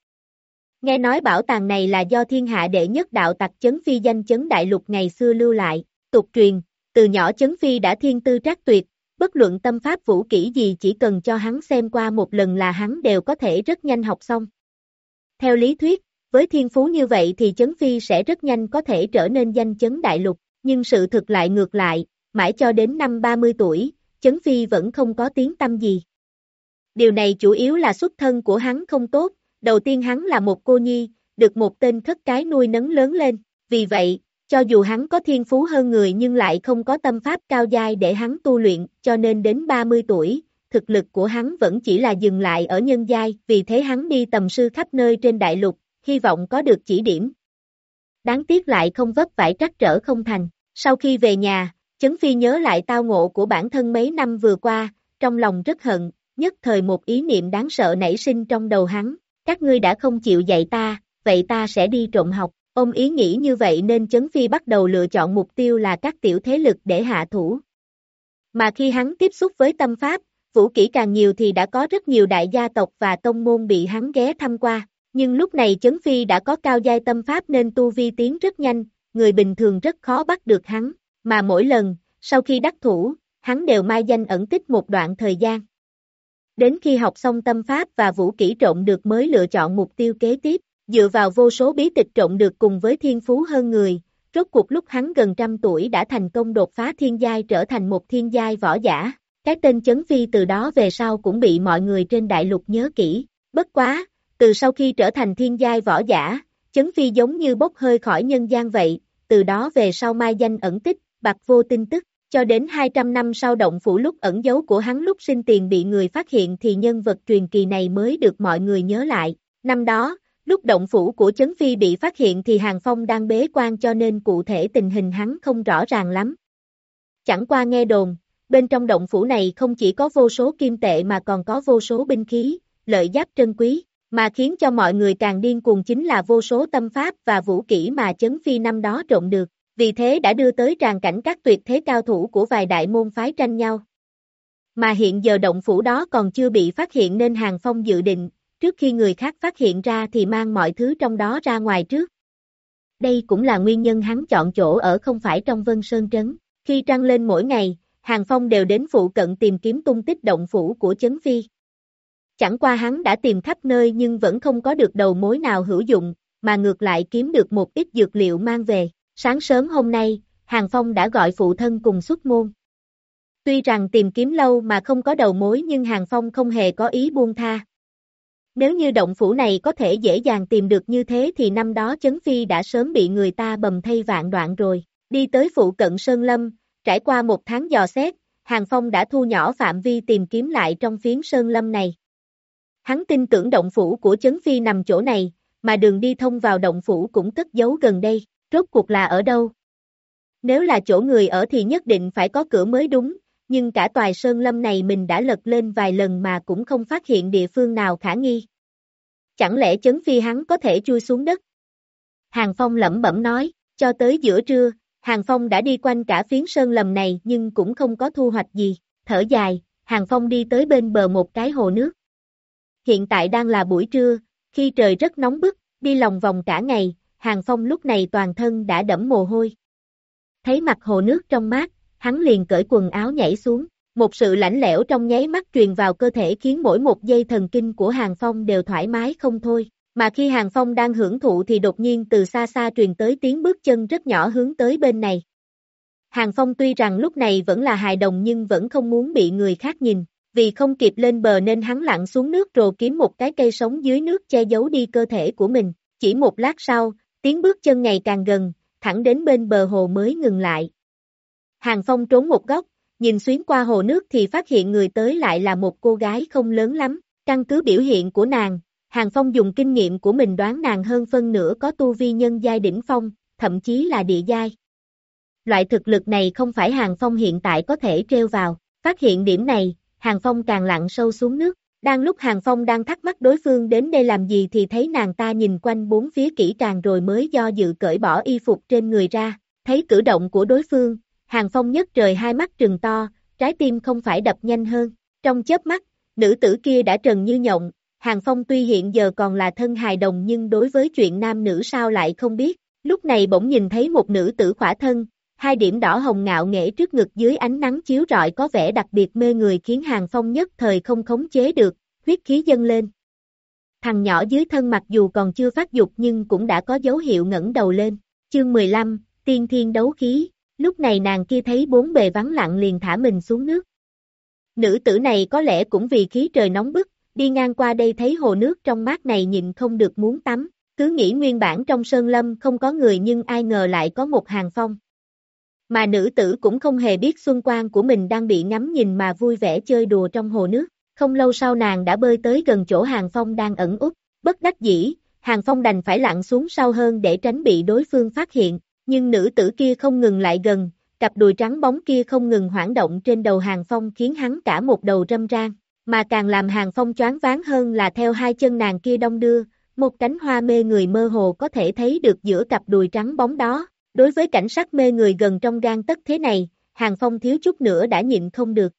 Nghe nói bảo tàng này là do thiên hạ đệ nhất đạo tặc chấn phi danh chấn đại lục ngày xưa lưu lại, tục truyền, từ nhỏ chấn phi đã thiên tư trác tuyệt, bất luận tâm pháp vũ kỹ gì chỉ cần cho hắn xem qua một lần là hắn đều có thể rất nhanh học xong. Theo lý thuyết, với thiên phú như vậy thì chấn phi sẽ rất nhanh có thể trở nên danh chấn đại lục, nhưng sự thực lại ngược lại, mãi cho đến năm 30 tuổi, chấn phi vẫn không có tiếng tâm gì. Điều này chủ yếu là xuất thân của hắn không tốt, đầu tiên hắn là một cô nhi, được một tên thất cái nuôi nấng lớn lên, vì vậy, cho dù hắn có thiên phú hơn người nhưng lại không có tâm pháp cao dai để hắn tu luyện, cho nên đến 30 tuổi, thực lực của hắn vẫn chỉ là dừng lại ở nhân giai, vì thế hắn đi tầm sư khắp nơi trên đại lục, hy vọng có được chỉ điểm. Đáng tiếc lại không vấp vải trắc trở không thành. Sau khi về nhà, Chấn Phi nhớ lại tao ngộ của bản thân mấy năm vừa qua, trong lòng rất hận, nhất thời một ý niệm đáng sợ nảy sinh trong đầu hắn, các ngươi đã không chịu dạy ta, vậy ta sẽ đi trộm học. Ông ý nghĩ như vậy nên Chấn Phi bắt đầu lựa chọn mục tiêu là các tiểu thế lực để hạ thủ. Mà khi hắn tiếp xúc với tâm pháp, vũ kỹ càng nhiều thì đã có rất nhiều đại gia tộc và tông môn bị hắn ghé thăm qua. Nhưng lúc này Chấn Phi đã có cao giai tâm pháp nên tu vi tiến rất nhanh, người bình thường rất khó bắt được hắn, mà mỗi lần, sau khi đắc thủ, hắn đều mai danh ẩn tích một đoạn thời gian. Đến khi học xong tâm pháp và vũ kỹ trộn được mới lựa chọn mục tiêu kế tiếp, dựa vào vô số bí tịch trộn được cùng với thiên phú hơn người, rốt cuộc lúc hắn gần trăm tuổi đã thành công đột phá thiên giai trở thành một thiên giai võ giả. Cái tên chấn phi từ đó về sau cũng bị mọi người trên đại lục nhớ kỹ. Bất quá, từ sau khi trở thành thiên giai võ giả, chấn phi giống như bốc hơi khỏi nhân gian vậy, từ đó về sau mai danh ẩn tích, bạc vô tin tức, cho đến 200 năm sau động phủ lúc ẩn dấu của hắn lúc sinh tiền bị người phát hiện thì nhân vật truyền kỳ này mới được mọi người nhớ lại. Năm đó, lúc động phủ của chấn phi bị phát hiện thì Hàng Phong đang bế quan cho nên cụ thể tình hình hắn không rõ ràng lắm. Chẳng qua nghe đồn, bên trong động phủ này không chỉ có vô số kim tệ mà còn có vô số binh khí, lợi giáp trân quý, mà khiến cho mọi người càng điên cuồng chính là vô số tâm pháp và vũ kỹ mà chấn phi năm đó trộn được, vì thế đã đưa tới tràn cảnh các tuyệt thế cao thủ của vài đại môn phái tranh nhau. Mà hiện giờ động phủ đó còn chưa bị phát hiện nên Hàng Phong dự định, trước khi người khác phát hiện ra thì mang mọi thứ trong đó ra ngoài trước. Đây cũng là nguyên nhân hắn chọn chỗ ở không phải trong Vân Sơn Trấn. Khi trăng lên mỗi ngày, Hàng Phong đều đến phụ cận tìm kiếm tung tích động phủ của Chấn Phi. Chẳng qua hắn đã tìm khắp nơi nhưng vẫn không có được đầu mối nào hữu dụng, mà ngược lại kiếm được một ít dược liệu mang về. Sáng sớm hôm nay, Hàng Phong đã gọi phụ thân cùng xuất môn. Tuy rằng tìm kiếm lâu mà không có đầu mối nhưng Hàng Phong không hề có ý buông tha. Nếu như động phủ này có thể dễ dàng tìm được như thế thì năm đó Chấn Phi đã sớm bị người ta bầm thay vạn đoạn rồi. Đi tới phụ cận Sơn Lâm, trải qua một tháng dò xét, Hàng Phong đã thu nhỏ phạm vi tìm kiếm lại trong phiến Sơn Lâm này. Hắn tin tưởng động phủ của chấn phi nằm chỗ này, mà đường đi thông vào động phủ cũng cất giấu gần đây, rốt cuộc là ở đâu? Nếu là chỗ người ở thì nhất định phải có cửa mới đúng, nhưng cả tòa sơn lâm này mình đã lật lên vài lần mà cũng không phát hiện địa phương nào khả nghi. Chẳng lẽ chấn phi hắn có thể chui xuống đất? Hàng Phong lẩm bẩm nói, cho tới giữa trưa, Hàng Phong đã đi quanh cả phiến sơn lầm này nhưng cũng không có thu hoạch gì, thở dài, Hàng Phong đi tới bên bờ một cái hồ nước hiện tại đang là buổi trưa, khi trời rất nóng bức, đi lòng vòng cả ngày, Hàng Phong lúc này toàn thân đã đẫm mồ hôi. Thấy mặt hồ nước trong mát, hắn liền cởi quần áo nhảy xuống, một sự lạnh lẽo trong nháy mắt truyền vào cơ thể khiến mỗi một dây thần kinh của Hàng Phong đều thoải mái không thôi. Mà khi Hàng Phong đang hưởng thụ thì đột nhiên từ xa xa truyền tới tiếng bước chân rất nhỏ hướng tới bên này. Hàng Phong tuy rằng lúc này vẫn là hài đồng nhưng vẫn không muốn bị người khác nhìn, vì không kịp lên bờ nên hắn lặn xuống nước rồi kiếm một cái cây sống dưới nước che giấu đi cơ thể của mình. Chỉ một lát sau, tiếng bước chân ngày càng gần, thẳng đến bên bờ hồ mới ngừng lại. Hàng Phong trốn một góc, nhìn xuyến qua hồ nước thì phát hiện người tới lại là một cô gái không lớn lắm, căn cứ biểu hiện của nàng, Hàng Phong dùng kinh nghiệm của mình đoán nàng hơn phân nửa có tu vi nhân giai đỉnh phong, thậm chí là địa giai. Loại thực lực này không phải Hàng Phong hiện tại có thể treo vào, phát hiện điểm này, Hàng Phong càng lặn sâu xuống nước. Đang lúc Hàng Phong đang thắc mắc đối phương đến đây làm gì thì thấy nàng ta nhìn quanh bốn phía kỹ càng rồi mới do dự cởi bỏ y phục trên người ra. Thấy cử động của đối phương, Hàng Phong nhất trời hai mắt trừng to, trái tim không phải đập nhanh hơn. Trong chớp mắt, nữ tử kia đã trần như nhộng, Hàng Phong tuy hiện giờ còn là thân hài đồng nhưng đối với chuyện nam nữ sao lại không biết. Lúc này bỗng nhìn thấy một nữ tử khỏa thân, hai điểm đỏ hồng ngạo nghễ trước ngực dưới ánh nắng chiếu rọi có vẻ đặc biệt mê người khiến Hàng Phong nhất thời không khống chế được, huyết khí dâng lên. Thằng nhỏ dưới thân mặc dù còn chưa phát dục nhưng cũng đã có dấu hiệu ngẩng đầu lên. Chương 15, Tiên Thiên Đấu Khí, lúc này nàng kia thấy bốn bề vắng lặng liền thả mình xuống nước. Nữ tử này có lẽ cũng vì khí trời nóng bức, đi ngang qua đây thấy hồ nước trong mát này nhìn không được muốn tắm, cứ nghĩ nguyên bản trong sơn lâm không có người nhưng ai ngờ lại có một hàng phong. Mà nữ tử cũng không hề biết xuân quan của mình đang bị ngắm nhìn mà vui vẻ chơi đùa trong hồ nước. Không lâu sau nàng đã bơi tới gần chỗ Hàng Phong đang ẩn út, bất đắc dĩ, Hàng Phong đành phải lặn xuống sâu hơn để tránh bị đối phương phát hiện, nhưng nữ tử kia không ngừng lại gần, cặp đùi trắng bóng kia không ngừng hoảng động trên đầu Hàng Phong khiến hắn cả một đầu râm ran, mà càng làm Hàng Phong choáng váng hơn là theo hai chân nàng kia đông đưa, một cánh hoa mê người mơ hồ có thể thấy được giữa cặp đùi trắng bóng đó, đối với cảnh sắc mê người gần trong gan tất thế này, Hàng Phong thiếu chút nữa đã nhịn không được.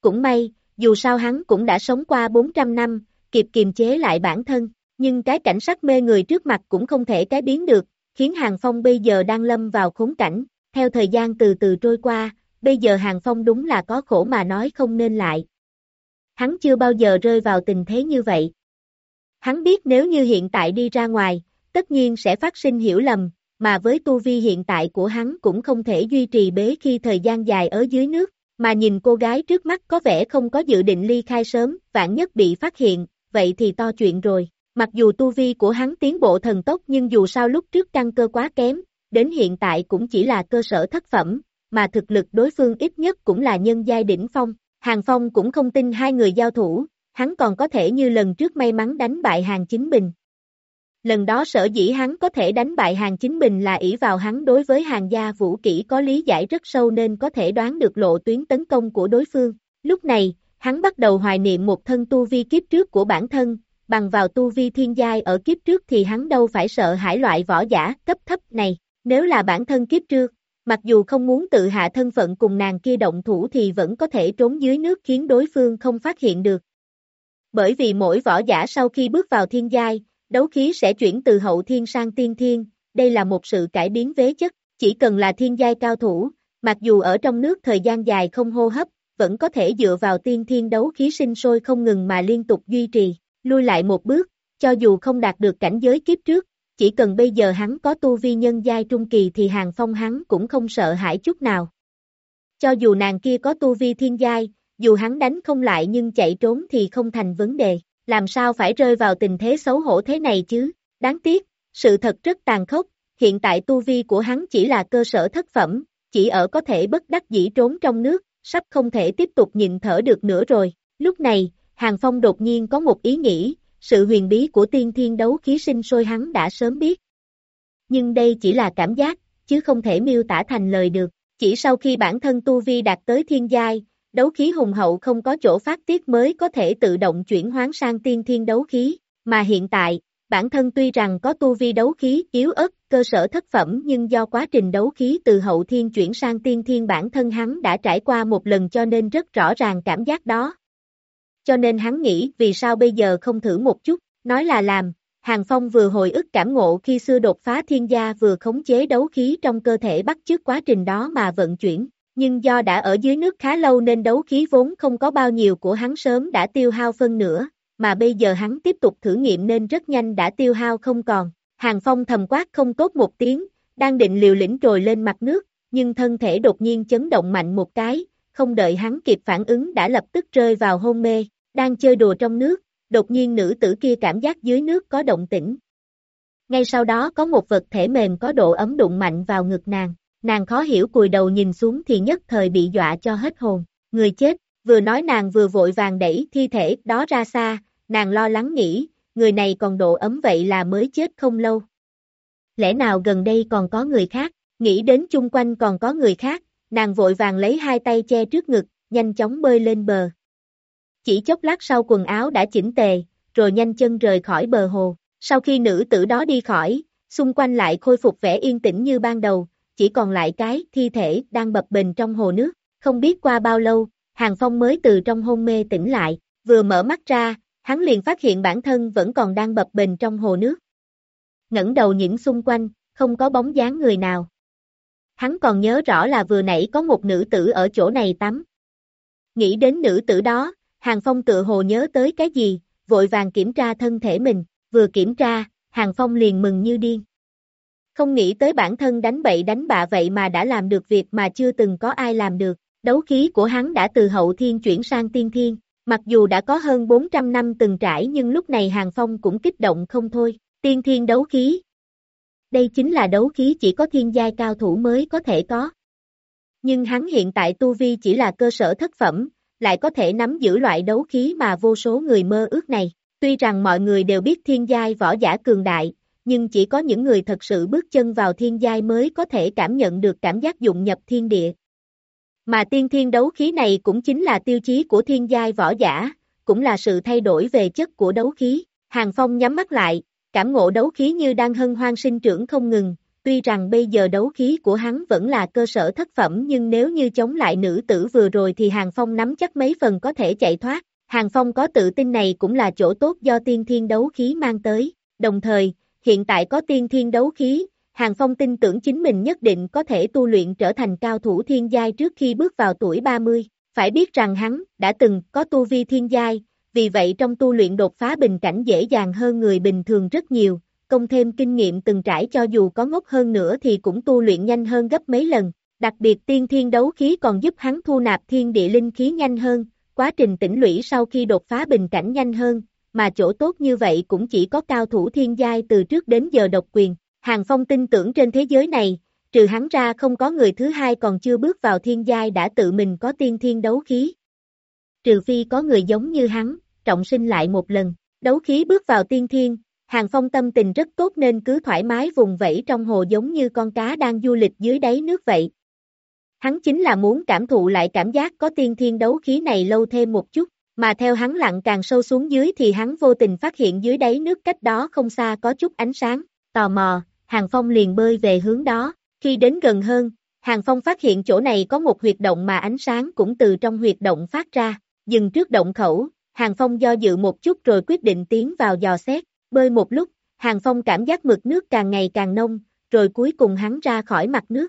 Cũng may, dù sao hắn cũng đã sống qua 400 năm, kịp kiềm chế lại bản thân, nhưng cái cảnh sắc mê người trước mặt cũng không thể cái biến được, khiến Hàng Phong bây giờ đang lâm vào khốn cảnh, theo thời gian từ từ trôi qua, bây giờ Hàng Phong đúng là có khổ mà nói không nên lại. Hắn chưa bao giờ rơi vào tình thế như vậy. Hắn biết nếu như hiện tại đi ra ngoài, tất nhiên sẽ phát sinh hiểu lầm, mà với tu vi hiện tại của hắn cũng không thể duy trì bế khi thời gian dài ở dưới nước, mà nhìn cô gái trước mắt có vẻ không có dự định ly khai sớm, vạn nhất bị phát hiện, vậy thì to chuyện rồi. Mặc dù tu vi của hắn tiến bộ thần tốc nhưng dù sao lúc trước căn cơ quá kém, đến hiện tại cũng chỉ là cơ sở thất phẩm, mà thực lực đối phương ít nhất cũng là nhân giai đỉnh phong. Hàng Phong cũng không tin hai người giao thủ, hắn còn có thể như lần trước may mắn đánh bại hàng chính bình. Lần đó sở dĩ hắn có thể đánh bại hàng chính bình là ỷ vào hắn đối với hàng gia vũ kỹ có lý giải rất sâu nên có thể đoán được lộ tuyến tấn công của đối phương. Lúc này, hắn bắt đầu hoài niệm một thân tu vi kiếp trước của bản thân, bằng vào tu vi thiên giai ở kiếp trước thì hắn đâu phải sợ hãi loại võ giả cấp thấp này, nếu là bản thân kiếp trước, mặc dù không muốn tự hạ thân phận cùng nàng kia động thủ thì vẫn có thể trốn dưới nước khiến đối phương không phát hiện được. Bởi vì mỗi võ giả sau khi bước vào thiên giai, đấu khí sẽ chuyển từ hậu thiên sang tiên thiên, đây là một sự cải biến vế chất, chỉ cần là thiên giai cao thủ, mặc dù ở trong nước thời gian dài không hô hấp, vẫn có thể dựa vào tiên thiên đấu khí sinh sôi không ngừng mà liên tục duy trì, lui lại một bước, cho dù không đạt được cảnh giới kiếp trước, chỉ cần bây giờ hắn có tu vi nhân giai trung kỳ thì hàng phong hắn cũng không sợ hãi chút nào. Cho dù nàng kia có tu vi thiên giai, dù hắn đánh không lại nhưng chạy trốn thì không thành vấn đề làm sao phải rơi vào tình thế xấu hổ thế này chứ, đáng tiếc, sự thật rất tàn khốc, hiện tại tu vi của hắn chỉ là cơ sở thất phẩm, chỉ ở có thể bất đắc dĩ trốn trong nước, sắp không thể tiếp tục nhịn thở được nữa rồi, lúc này, Hàng Phong đột nhiên có một ý nghĩ, sự huyền bí của tiên thiên đấu khí sinh sôi hắn đã sớm biết. Nhưng đây chỉ là cảm giác, chứ không thể miêu tả thành lời được, chỉ sau khi bản thân tu vi đạt tới thiên giai, đấu khí hùng hậu không có chỗ phát tiết mới có thể tự động chuyển hoán sang tiên thiên đấu khí, mà hiện tại, bản thân tuy rằng có tu vi đấu khí yếu ớt, cơ sở thất phẩm nhưng do quá trình đấu khí từ hậu thiên chuyển sang tiên thiên bản thân hắn đã trải qua một lần cho nên rất rõ ràng cảm giác đó. Cho nên hắn nghĩ vì sao bây giờ không thử một chút, nói là làm, Hàng Phong vừa hồi ức cảm ngộ khi xưa đột phá thiên gia vừa khống chế đấu khí trong cơ thể bắt chước quá trình đó mà vận chuyển nhưng do đã ở dưới nước khá lâu nên đấu khí vốn không có bao nhiêu của hắn sớm đã tiêu hao phân nửa, mà bây giờ hắn tiếp tục thử nghiệm nên rất nhanh đã tiêu hao không còn. Hàng Phong thầm quát không tốt một tiếng, đang định liều lĩnh trồi lên mặt nước, nhưng thân thể đột nhiên chấn động mạnh một cái, không đợi hắn kịp phản ứng đã lập tức rơi vào hôn mê, đang chơi đùa trong nước, đột nhiên nữ tử kia cảm giác dưới nước có động tĩnh. Ngay sau đó có một vật thể mềm có độ ấm đụng mạnh vào ngực nàng, Nàng khó hiểu cùi đầu nhìn xuống thì nhất thời bị dọa cho hết hồn. Người chết, vừa nói nàng vừa vội vàng đẩy thi thể đó ra xa, nàng lo lắng nghĩ, người này còn độ ấm vậy là mới chết không lâu. Lẽ nào gần đây còn có người khác, nghĩ đến chung quanh còn có người khác, nàng vội vàng lấy hai tay che trước ngực, nhanh chóng bơi lên bờ. Chỉ chốc lát sau quần áo đã chỉnh tề, rồi nhanh chân rời khỏi bờ hồ. Sau khi nữ tử đó đi khỏi, xung quanh lại khôi phục vẻ yên tĩnh như ban đầu, chỉ còn lại cái thi thể đang bập bình trong hồ nước. Không biết qua bao lâu, Hàng Phong mới từ trong hôn mê tỉnh lại, vừa mở mắt ra, hắn liền phát hiện bản thân vẫn còn đang bập bình trong hồ nước. ngẩng đầu nhìn xung quanh, không có bóng dáng người nào. Hắn còn nhớ rõ là vừa nãy có một nữ tử ở chỗ này tắm. Nghĩ đến nữ tử đó, Hàng Phong tự hồ nhớ tới cái gì, vội vàng kiểm tra thân thể mình, vừa kiểm tra, Hàng Phong liền mừng như điên. Không nghĩ tới bản thân đánh bậy đánh bạ vậy mà đã làm được việc mà chưa từng có ai làm được, đấu khí của hắn đã từ hậu thiên chuyển sang tiên thiên, mặc dù đã có hơn 400 năm từng trải nhưng lúc này Hàng Phong cũng kích động không thôi, tiên thiên đấu khí. Đây chính là đấu khí chỉ có thiên giai cao thủ mới có thể có. Nhưng hắn hiện tại tu vi chỉ là cơ sở thất phẩm, lại có thể nắm giữ loại đấu khí mà vô số người mơ ước này. Tuy rằng mọi người đều biết thiên giai võ giả cường đại, nhưng chỉ có những người thật sự bước chân vào thiên giai mới có thể cảm nhận được cảm giác dụng nhập thiên địa. Mà tiên thiên đấu khí này cũng chính là tiêu chí của thiên giai võ giả, cũng là sự thay đổi về chất của đấu khí. Hàng Phong nhắm mắt lại, cảm ngộ đấu khí như đang hân hoan sinh trưởng không ngừng, tuy rằng bây giờ đấu khí của hắn vẫn là cơ sở thất phẩm nhưng nếu như chống lại nữ tử vừa rồi thì Hàng Phong nắm chắc mấy phần có thể chạy thoát. Hàng Phong có tự tin này cũng là chỗ tốt do tiên thiên đấu khí mang tới. Đồng thời, hiện tại có tiên thiên đấu khí, Hàng Phong tin tưởng chính mình nhất định có thể tu luyện trở thành cao thủ thiên giai trước khi bước vào tuổi 30. Phải biết rằng hắn đã từng có tu vi thiên giai, vì vậy trong tu luyện đột phá bình cảnh dễ dàng hơn người bình thường rất nhiều, công thêm kinh nghiệm từng trải cho dù có ngốc hơn nữa thì cũng tu luyện nhanh hơn gấp mấy lần. Đặc biệt tiên thiên đấu khí còn giúp hắn thu nạp thiên địa linh khí nhanh hơn, quá trình tỉnh lũy sau khi đột phá bình cảnh nhanh hơn, mà chỗ tốt như vậy cũng chỉ có cao thủ thiên giai từ trước đến giờ độc quyền. Hàng Phong tin tưởng trên thế giới này, trừ hắn ra không có người thứ hai còn chưa bước vào thiên giai đã tự mình có tiên thiên đấu khí. Trừ phi có người giống như hắn, trọng sinh lại một lần, đấu khí bước vào tiên thiên, Hàng Phong tâm tình rất tốt nên cứ thoải mái vùng vẫy trong hồ giống như con cá đang du lịch dưới đáy nước vậy. Hắn chính là muốn cảm thụ lại cảm giác có tiên thiên đấu khí này lâu thêm một chút, mà theo hắn lặn càng sâu xuống dưới thì hắn vô tình phát hiện dưới đáy nước cách đó không xa có chút ánh sáng, tò mò, Hàng Phong liền bơi về hướng đó, khi đến gần hơn, Hàng Phong phát hiện chỗ này có một huyệt động mà ánh sáng cũng từ trong huyệt động phát ra, dừng trước động khẩu, Hàng Phong do dự một chút rồi quyết định tiến vào dò xét, bơi một lúc, Hàng Phong cảm giác mực nước càng ngày càng nông, rồi cuối cùng hắn ra khỏi mặt nước.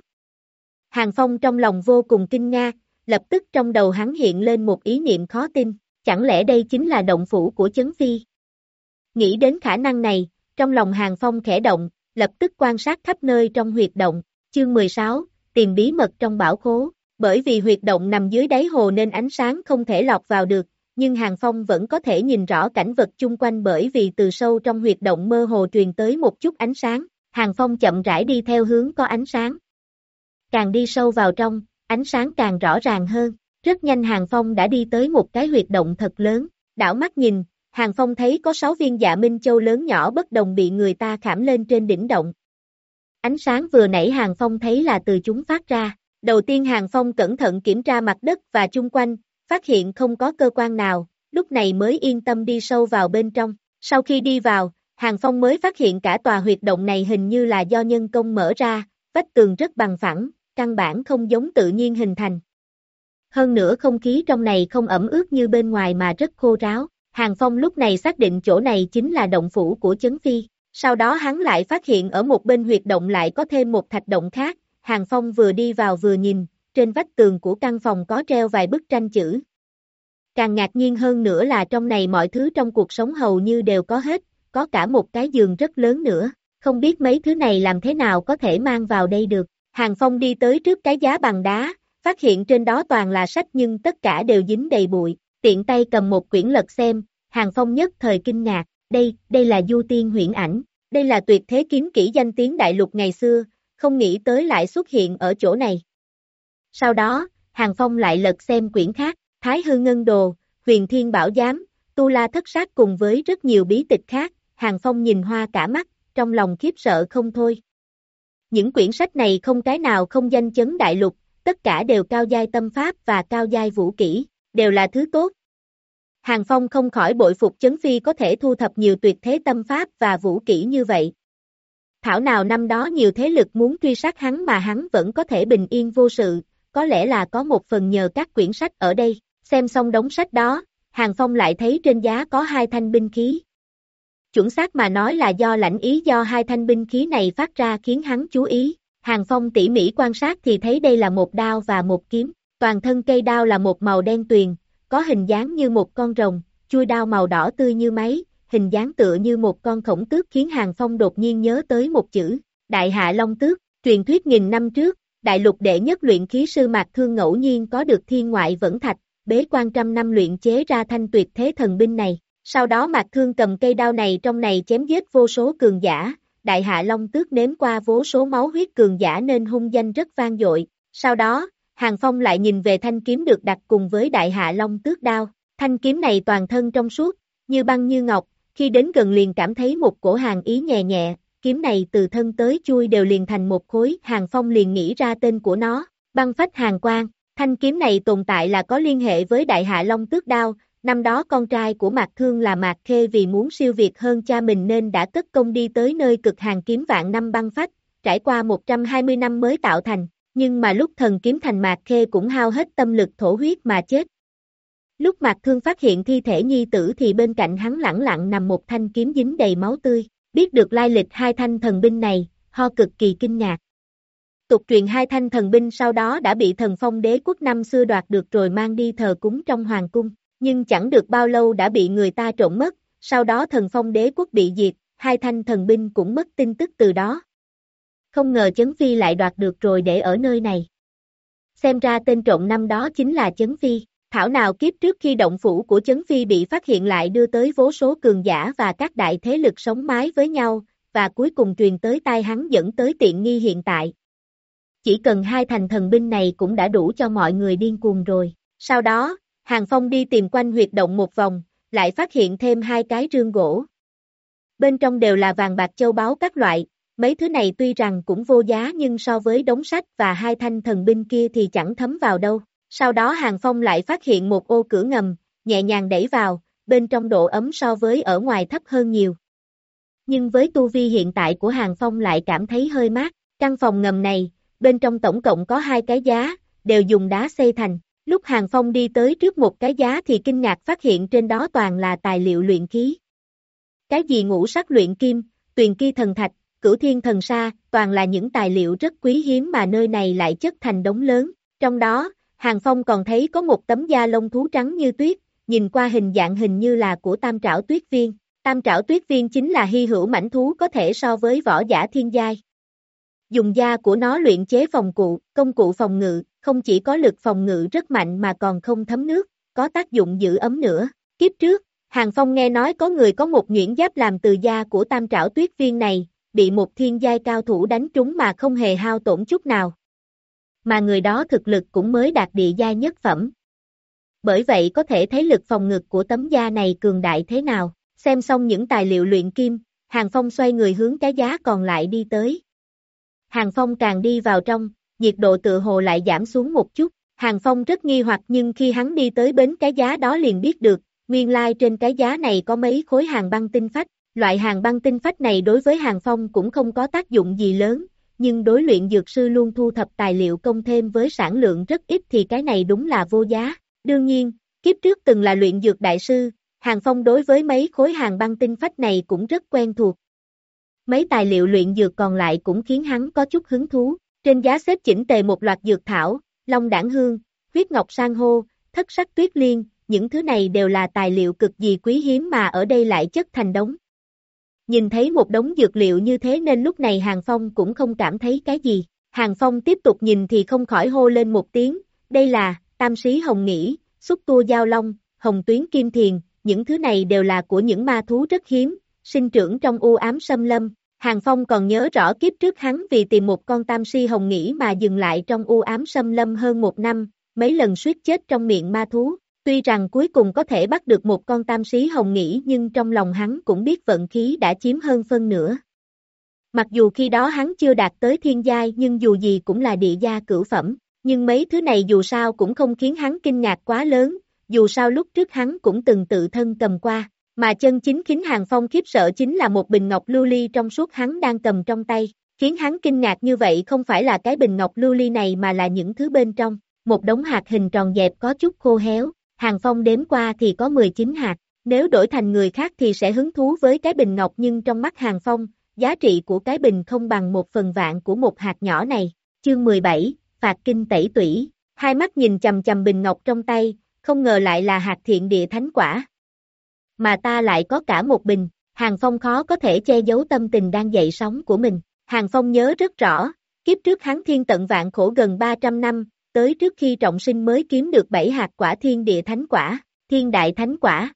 Hàng Phong trong lòng vô cùng kinh ngạc, lập tức trong đầu hắn hiện lên một ý niệm khó tin, chẳng lẽ đây chính là động phủ của chấn phi? Nghĩ đến khả năng này, trong lòng Hàng Phong khẽ động, lập tức quan sát khắp nơi trong huyệt động, chương 16, tìm bí mật trong bảo khố, bởi vì huyệt động nằm dưới đáy hồ nên ánh sáng không thể lọt vào được, nhưng Hàng Phong vẫn có thể nhìn rõ cảnh vật chung quanh bởi vì từ sâu trong huyệt động mơ hồ truyền tới một chút ánh sáng, Hàng Phong chậm rãi đi theo hướng có ánh sáng. Càng đi sâu vào trong, ánh sáng càng rõ ràng hơn, rất nhanh Hàng Phong đã đi tới một cái huyệt động thật lớn, đảo mắt nhìn, Hàng Phong thấy có 6 viên dạ minh châu lớn nhỏ bất đồng bị người ta khảm lên trên đỉnh động. Ánh sáng vừa nãy Hàng Phong thấy là từ chúng phát ra. Đầu tiên Hàng Phong cẩn thận kiểm tra mặt đất và chung quanh, phát hiện không có cơ quan nào, lúc này mới yên tâm đi sâu vào bên trong. Sau khi đi vào, Hàng Phong mới phát hiện cả tòa huyệt động này hình như là do nhân công mở ra, vách tường rất bằng phẳng, căn bản không giống tự nhiên hình thành. Hơn nữa không khí trong này không ẩm ướt như bên ngoài mà rất khô ráo. Hàng Phong lúc này xác định chỗ này chính là động phủ của Chấn Phi. Sau đó hắn lại phát hiện ở một bên huyệt động lại có thêm một thạch động khác. Hàng Phong vừa đi vào vừa nhìn, trên vách tường của căn phòng có treo vài bức tranh chữ. Càng ngạc nhiên hơn nữa là trong này mọi thứ trong cuộc sống hầu như đều có hết, có cả một cái giường rất lớn nữa. Không biết mấy thứ này làm thế nào có thể mang vào đây được. Hàng Phong đi tới trước cái giá bằng đá, phát hiện trên đó toàn là sách nhưng tất cả đều dính đầy bụi, tiện tay cầm một quyển lật xem, Hàng Phong nhất thời kinh ngạc, đây, đây là du tiên huyễn ảnh, đây là tuyệt thế kiếm kỹ danh tiếng đại lục ngày xưa, không nghĩ tới lại xuất hiện ở chỗ này. Sau đó, Hàng Phong lại lật xem quyển khác, Thái Hư Ngân Đồ, Huyền Thiên Bảo Giám, Tu La Thất Sát cùng với rất nhiều bí tịch khác, Hàng Phong nhìn hoa cả mắt, trong lòng khiếp sợ không thôi. Những quyển sách này không cái nào không danh chấn đại lục, tất cả đều cao giai tâm pháp và cao giai vũ kỹ, đều là thứ tốt. Hàng Phong không khỏi bội phục chấn phi có thể thu thập nhiều tuyệt thế tâm pháp và vũ kỹ như vậy. thảo nào năm đó nhiều thế lực muốn truy sát hắn mà hắn vẫn có thể bình yên vô sự, có lẽ là có một phần nhờ các quyển sách ở đây, xem xong đống sách đó, Hàng Phong lại thấy trên giá có hai thanh binh khí. Chuẩn xác mà nói là do lãnh ý do hai thanh binh khí này phát ra khiến hắn chú ý, Hàng Phong tỉ mỉ quan sát thì thấy đây là một đao và một kiếm, toàn thân cây đao là một màu đen tuyền, có hình dáng như một con rồng, chui đao màu đỏ tươi như máy, hình dáng tựa như một con khổng tước khiến Hàng Phong đột nhiên nhớ tới một chữ, Đại Hạ Long Tước, truyền thuyết nghìn năm trước, đại lục đệ nhất luyện khí sư Mạc Thương ngẫu nhiên có được thiên ngoại vẫn thạch, bế quan trăm năm luyện chế ra thanh tuyệt thế thần binh này. Sau đó Mạc Thương cầm cây đao này trong này chém giết vô số cường giả, Đại Hạ Long Tước nếm qua vô số máu huyết cường giả nên hung danh rất vang dội. Sau đó, Hàng Phong lại nhìn về thanh kiếm được đặt cùng với Đại Hạ Long Tước đao. Thanh kiếm này toàn thân trong suốt, như băng như ngọc, khi đến gần liền cảm thấy một cổ hàng ý nhẹ nhẹ, kiếm này từ thân tới chui đều liền thành một khối, Hàng Phong liền nghĩ ra tên của nó, băng phách hàng quang. Thanh kiếm này tồn tại là có liên hệ với Đại Hạ Long Tước Đao, năm đó con trai của Mạc Thương là Mạc Khê vì muốn siêu việt hơn cha mình nên đã cất công đi tới nơi cực hàng kiếm vạn năm băng phách, trải qua 120 năm mới tạo thành, nhưng mà lúc thần kiếm thành Mạc Khê cũng hao hết tâm lực thổ huyết mà chết. Lúc Mạc Thương phát hiện thi thể nhi tử thì bên cạnh hắn lẳng lặng nằm một thanh kiếm dính đầy máu tươi, biết được lai lịch hai thanh thần binh này, ho cực kỳ kinh ngạc. Tục truyền hai thanh thần binh sau đó đã bị thần phong đế quốc năm xưa đoạt được rồi mang đi thờ cúng trong hoàng cung, nhưng chẳng được bao lâu đã bị người ta trộm mất, sau đó thần phong đế quốc bị diệt, hai thanh thần binh cũng mất tin tức từ đó. Không ngờ Chấn Phi lại đoạt được rồi để ở nơi này. Xem ra tên trộm năm đó chính là Chấn Phi. Thảo nào kiếp trước khi động phủ của Chấn Phi bị phát hiện lại đưa tới vô số cường giả và các đại thế lực sống mái với nhau, và cuối cùng truyền tới tai hắn dẫn tới tiện nghi hiện tại. Chỉ cần hai thành thần binh này cũng đã đủ cho mọi người điên cuồng rồi. Sau đó, Hàng Phong đi tìm quanh huyệt động một vòng, lại phát hiện thêm hai cái rương gỗ. Bên trong đều là vàng bạc châu báu các loại, mấy thứ này tuy rằng cũng vô giá nhưng so với đống sách và hai thanh thần binh kia thì chẳng thấm vào đâu. Sau đó Hàng Phong lại phát hiện một ô cửa ngầm, nhẹ nhàng đẩy vào, bên trong độ ấm so với ở ngoài thấp hơn nhiều. Nhưng với tu vi hiện tại của Hàng Phong lại cảm thấy hơi mát, căn phòng ngầm này, bên trong tổng cộng có hai cái giá, đều dùng đá xây thành. Lúc Hàng Phong đi tới trước một cái giá thì kinh ngạc phát hiện trên đó toàn là tài liệu luyện khí. Cái gì ngũ sắc luyện kim, tuyền ki thần thạch, cửu thiên thần sa, toàn là những tài liệu rất quý hiếm mà nơi này lại chất thành đống lớn. Trong đó, Hàng Phong còn thấy có một tấm da lông thú trắng như tuyết, nhìn qua hình dạng hình như là của tam trảo tuyết viên. Tam trảo tuyết viên chính là hy hữu mảnh thú có thể so với võ giả thiên giai. Dùng da của nó luyện chế phòng cụ, công cụ phòng ngự, không chỉ có lực phòng ngự rất mạnh mà còn không thấm nước, có tác dụng giữ ấm nữa. Kiếp trước, Hàng Phong nghe nói có người có một nhuyễn giáp làm từ da của tam trảo tuyết viên này, bị một thiên giai cao thủ đánh trúng mà không hề hao tổn chút nào. Mà người đó thực lực cũng mới đạt địa giai nhất phẩm. Bởi vậy có thể thấy lực phòng ngực của tấm da này cường đại thế nào. Xem xong những tài liệu luyện kim, Hàng Phong xoay người hướng cái giá còn lại đi tới. Hàng Phong càng đi vào trong, nhiệt độ tự hồ lại giảm xuống một chút. Hàng Phong rất nghi hoặc nhưng khi hắn đi tới bến cái giá đó liền biết được, nguyên lai trên cái giá này có mấy khối hàng băng tinh phách. Loại hàng băng tinh phách này đối với Hàng Phong cũng không có tác dụng gì lớn, nhưng đối luyện dược sư luôn thu thập tài liệu công thêm với sản lượng rất ít thì cái này đúng là vô giá. Đương nhiên, kiếp trước từng là luyện dược đại sư, Hàng Phong đối với mấy khối hàng băng tinh phách này cũng rất quen thuộc. Mấy tài liệu luyện dược còn lại cũng khiến hắn có chút hứng thú. Trên giá xếp chỉnh tề một loạt dược thảo, long đảng hương, huyết ngọc sang hô, thất sắc tuyết liên, những thứ này đều là tài liệu cực kỳ quý hiếm mà ở đây lại chất thành đống. Nhìn thấy một đống dược liệu như thế nên lúc này Hàng Phong cũng không cảm thấy cái gì. Hàng Phong tiếp tục nhìn thì không khỏi hô lên một tiếng, đây là, tam sĩ hồng nghĩ, xúc tua giao long, hồng tuyến kim thiền, những thứ này đều là của những ma thú rất hiếm, sinh trưởng trong u ám xâm lâm. Hàng Phong còn nhớ rõ kiếp trước hắn vì tìm một con tam si hồng nghĩ mà dừng lại trong u ám xâm lâm hơn một năm, mấy lần suýt chết trong miệng ma thú. Tuy rằng cuối cùng có thể bắt được một con tam sĩ hồng nghĩ nhưng trong lòng hắn cũng biết vận khí đã chiếm hơn phân nửa. Mặc dù khi đó hắn chưa đạt tới thiên giai nhưng dù gì cũng là địa gia cửu phẩm, nhưng mấy thứ này dù sao cũng không khiến hắn kinh ngạc quá lớn, dù sao lúc trước hắn cũng từng tự thân cầm qua, mà chân chính khiến Hàng Phong khiếp sợ chính là một bình ngọc lưu ly trong suốt hắn đang cầm trong tay. Khiến hắn kinh ngạc như vậy không phải là cái bình ngọc lưu ly này mà là những thứ bên trong. Một đống hạt hình tròn dẹp có chút khô héo. Hàng Phong đếm qua thì có 19 hạt. Nếu đổi thành người khác thì sẽ hứng thú với cái bình ngọc nhưng trong mắt Hàng Phong, giá trị của cái bình không bằng một phần vạn của một hạt nhỏ này. Chương 17, Phạt Kinh Tẩy Tủy, hai mắt nhìn chầm chầm bình ngọc trong tay, không ngờ lại là hạt thiện địa thánh quả. Mà ta lại có cả một bình, Hàng Phong khó có thể che giấu tâm tình đang dậy sóng của mình. Hàng Phong nhớ rất rõ, kiếp trước hắn thiên tận vạn khổ gần 300 năm, tới trước khi trọng sinh mới kiếm được 7 hạt quả thiên địa thánh quả, thiên đại thánh quả.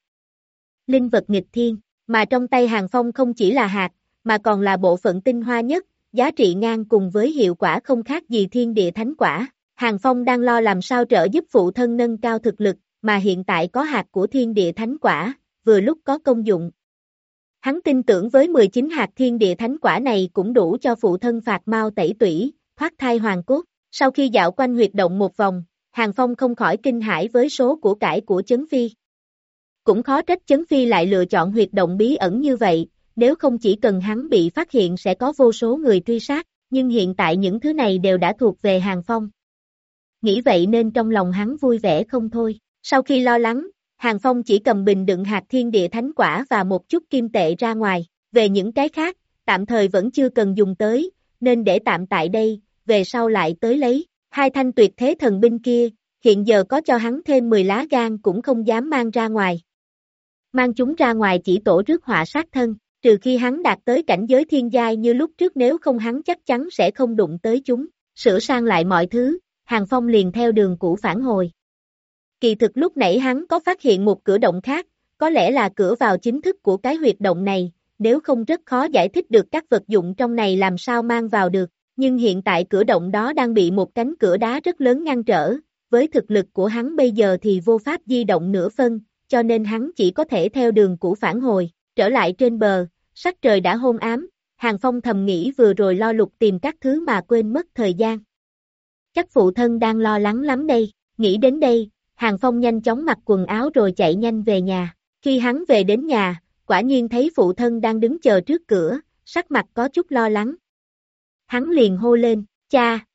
Linh vật nghịch thiên, mà trong tay Hàng Phong không chỉ là hạt, mà còn là bộ phận tinh hoa nhất, giá trị ngang cùng với hiệu quả không khác gì thiên địa thánh quả. Hàng Phong đang lo làm sao trợ giúp phụ thân nâng cao thực lực, mà hiện tại có hạt của thiên địa thánh quả, vừa lúc có công dụng. Hắn tin tưởng với 19 hạt thiên địa thánh quả này cũng đủ cho phụ thân phạt mau tẩy tủy, thoát thai hoàng cốt. Sau khi dạo quanh huyệt động một vòng, Hàng Phong không khỏi kinh hãi với số của cải của Chấn Phi. Cũng khó trách Chấn Phi lại lựa chọn huyệt động bí ẩn như vậy, nếu không chỉ cần hắn bị phát hiện sẽ có vô số người truy sát, nhưng hiện tại những thứ này đều đã thuộc về Hàng Phong. Nghĩ vậy nên trong lòng hắn vui vẻ không thôi. Sau khi lo lắng, Hàng Phong chỉ cầm bình đựng hạt thiên địa thánh quả và một chút kim tệ ra ngoài. Về những cái khác, tạm thời vẫn chưa cần dùng tới, nên để tạm tại đây, về sau lại tới lấy. Hai thanh tuyệt thế thần binh kia, hiện giờ có cho hắn thêm 10 lá gan cũng không dám mang ra ngoài. Mang chúng ra ngoài chỉ tổ rước họa sát thân trừ khi hắn đạt tới cảnh giới thiên giai như lúc trước nếu không hắn chắc chắn sẽ không đụng tới chúng, sửa sang lại mọi thứ, Hàng Phong liền theo đường cũ phản hồi. Kỳ thực lúc nãy hắn có phát hiện một cửa động khác, có lẽ là cửa vào chính thức của cái huyệt động này, nếu không rất khó giải thích được các vật dụng trong này làm sao mang vào được, nhưng hiện tại cửa động đó đang bị một cánh cửa đá rất lớn ngăn trở, với thực lực của hắn bây giờ thì vô pháp di động nửa phân, cho nên hắn chỉ có thể theo đường cũ phản hồi, trở lại trên bờ, sắc trời đã hôn ám, Hàng Phong thầm nghĩ vừa rồi lo lục tìm các thứ mà quên mất thời gian. Chắc phụ thân đang lo lắng lắm đây, nghĩ đến đây, Hàng Phong nhanh chóng mặc quần áo rồi chạy nhanh về nhà. Khi hắn về đến nhà, quả nhiên thấy phụ thân đang đứng chờ trước cửa, sắc mặt có chút lo lắng. Hắn liền hô lên, cha!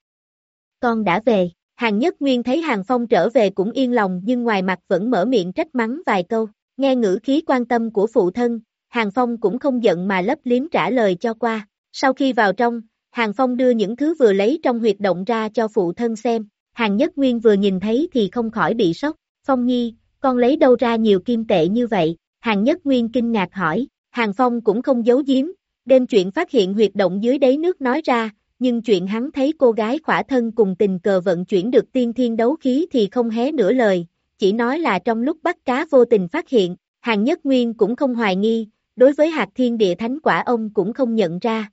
Con đã về, Hàng Nhất Nguyên thấy Hàng Phong trở về cũng yên lòng nhưng ngoài mặt vẫn mở miệng trách mắng vài câu, nghe ngữ khí quan tâm của phụ thân, Hàng Phong cũng không giận mà lấp liếm trả lời cho qua. Sau khi vào trong, Hàng Phong đưa những thứ vừa lấy trong huyệt động ra cho phụ thân xem. Hàng Nhất Nguyên vừa nhìn thấy thì không khỏi bị sốc. Phong Nhi, con lấy đâu ra nhiều kim tệ như vậy? Hàng Nhất Nguyên kinh ngạc hỏi. Hàng Phong cũng không giấu giếm, đem chuyện phát hiện huyệt động dưới đáy nước nói ra, nhưng chuyện hắn thấy cô gái khỏa thân cùng tình cờ vận chuyển được tiên thiên đấu khí thì không hé nửa lời, chỉ nói là trong lúc bắt cá vô tình phát hiện, Hàng Nhất Nguyên cũng không hoài nghi, đối với hạt thiên địa thánh quả ông cũng không nhận ra.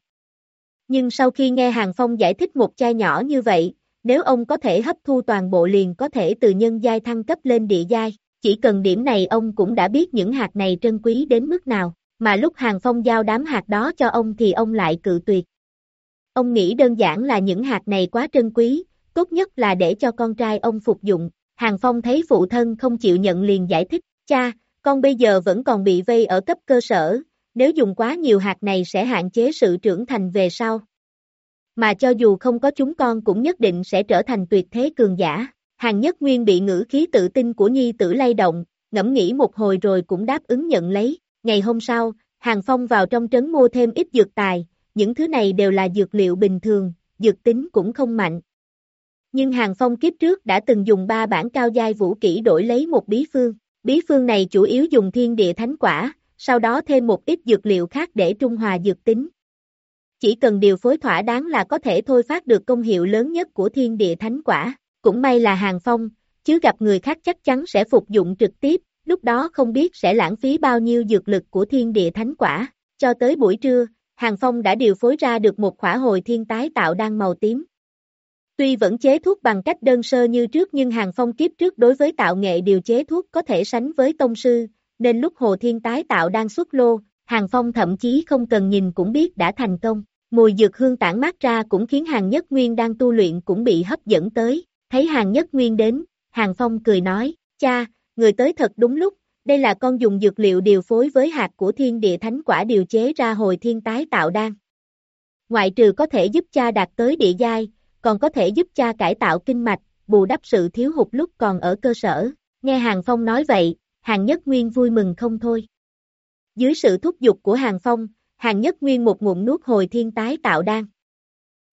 Nhưng sau khi nghe Hàng Phong giải thích một chai nhỏ như vậy, nếu ông có thể hấp thu toàn bộ liền có thể từ nhân giai thăng cấp lên địa giai, chỉ cần điểm này ông cũng đã biết những hạt này trân quý đến mức nào, mà lúc Hàng Phong giao đám hạt đó cho ông thì ông lại cự tuyệt. Ông nghĩ đơn giản là những hạt này quá trân quý, tốt nhất là để cho con trai ông phục dụng. Hàng Phong thấy phụ thân không chịu nhận liền giải thích, cha, con bây giờ vẫn còn bị vây ở cấp cơ sở, nếu dùng quá nhiều hạt này sẽ hạn chế sự trưởng thành về sau. Mà cho dù không có chúng con cũng nhất định sẽ trở thành tuyệt thế cường giả. Hàng nhất nguyên bị ngữ khí tự tin của nhi tử lay động, ngẫm nghĩ một hồi rồi cũng đáp ứng nhận lấy. Ngày hôm sau, Hàng Phong vào trong trấn mua thêm ít dược tài, những thứ này đều là dược liệu bình thường, dược tính cũng không mạnh. Nhưng Hàng Phong kiếp trước đã từng dùng ba bản cao giai vũ kỹ đổi lấy một bí phương. Bí phương này chủ yếu dùng thiên địa thánh quả, sau đó thêm một ít dược liệu khác để trung hòa dược tính. Chỉ cần điều phối thỏa đáng là có thể thôi phát được công hiệu lớn nhất của thiên địa thánh quả. Cũng may là hàng phong, chứ gặp người khác chắc chắn sẽ phục dụng trực tiếp, lúc đó không biết sẽ lãng phí bao nhiêu dược lực của thiên địa thánh quả. Cho tới buổi trưa, Hàng Phong đã điều phối ra được một khỏa hồi thiên tái tạo đang màu tím. Tuy vẫn chế thuốc bằng cách đơn sơ như trước nhưng Hàng Phong kiếp trước đối với tạo nghệ điều chế thuốc có thể sánh với tông sư, nên lúc Hồ Thiên tái tạo đang xuất lô, Hàng Phong thậm chí không cần nhìn cũng biết đã thành công. Mùi dược hương tản mát ra cũng khiến Hàng Nhất Nguyên đang tu luyện cũng bị hấp dẫn tới. Thấy Hàng Nhất Nguyên đến, Hàng Phong cười nói, cha, người tới thật đúng lúc, Đây là con dùng dược liệu điều phối với hạt của thiên địa thánh quả điều chế ra hồi thiên tái tạo đan. Ngoại trừ có thể giúp cha đạt tới địa giai, còn có thể giúp cha cải tạo kinh mạch, bù đắp sự thiếu hụt lúc còn ở cơ sở. Nghe Hàng Phong nói vậy, Hàng Nhất Nguyên vui mừng không thôi. Dưới sự thúc giục của Hàng Phong, Hàng Nhất Nguyên một ngụm nuốt hồi thiên tái tạo đan.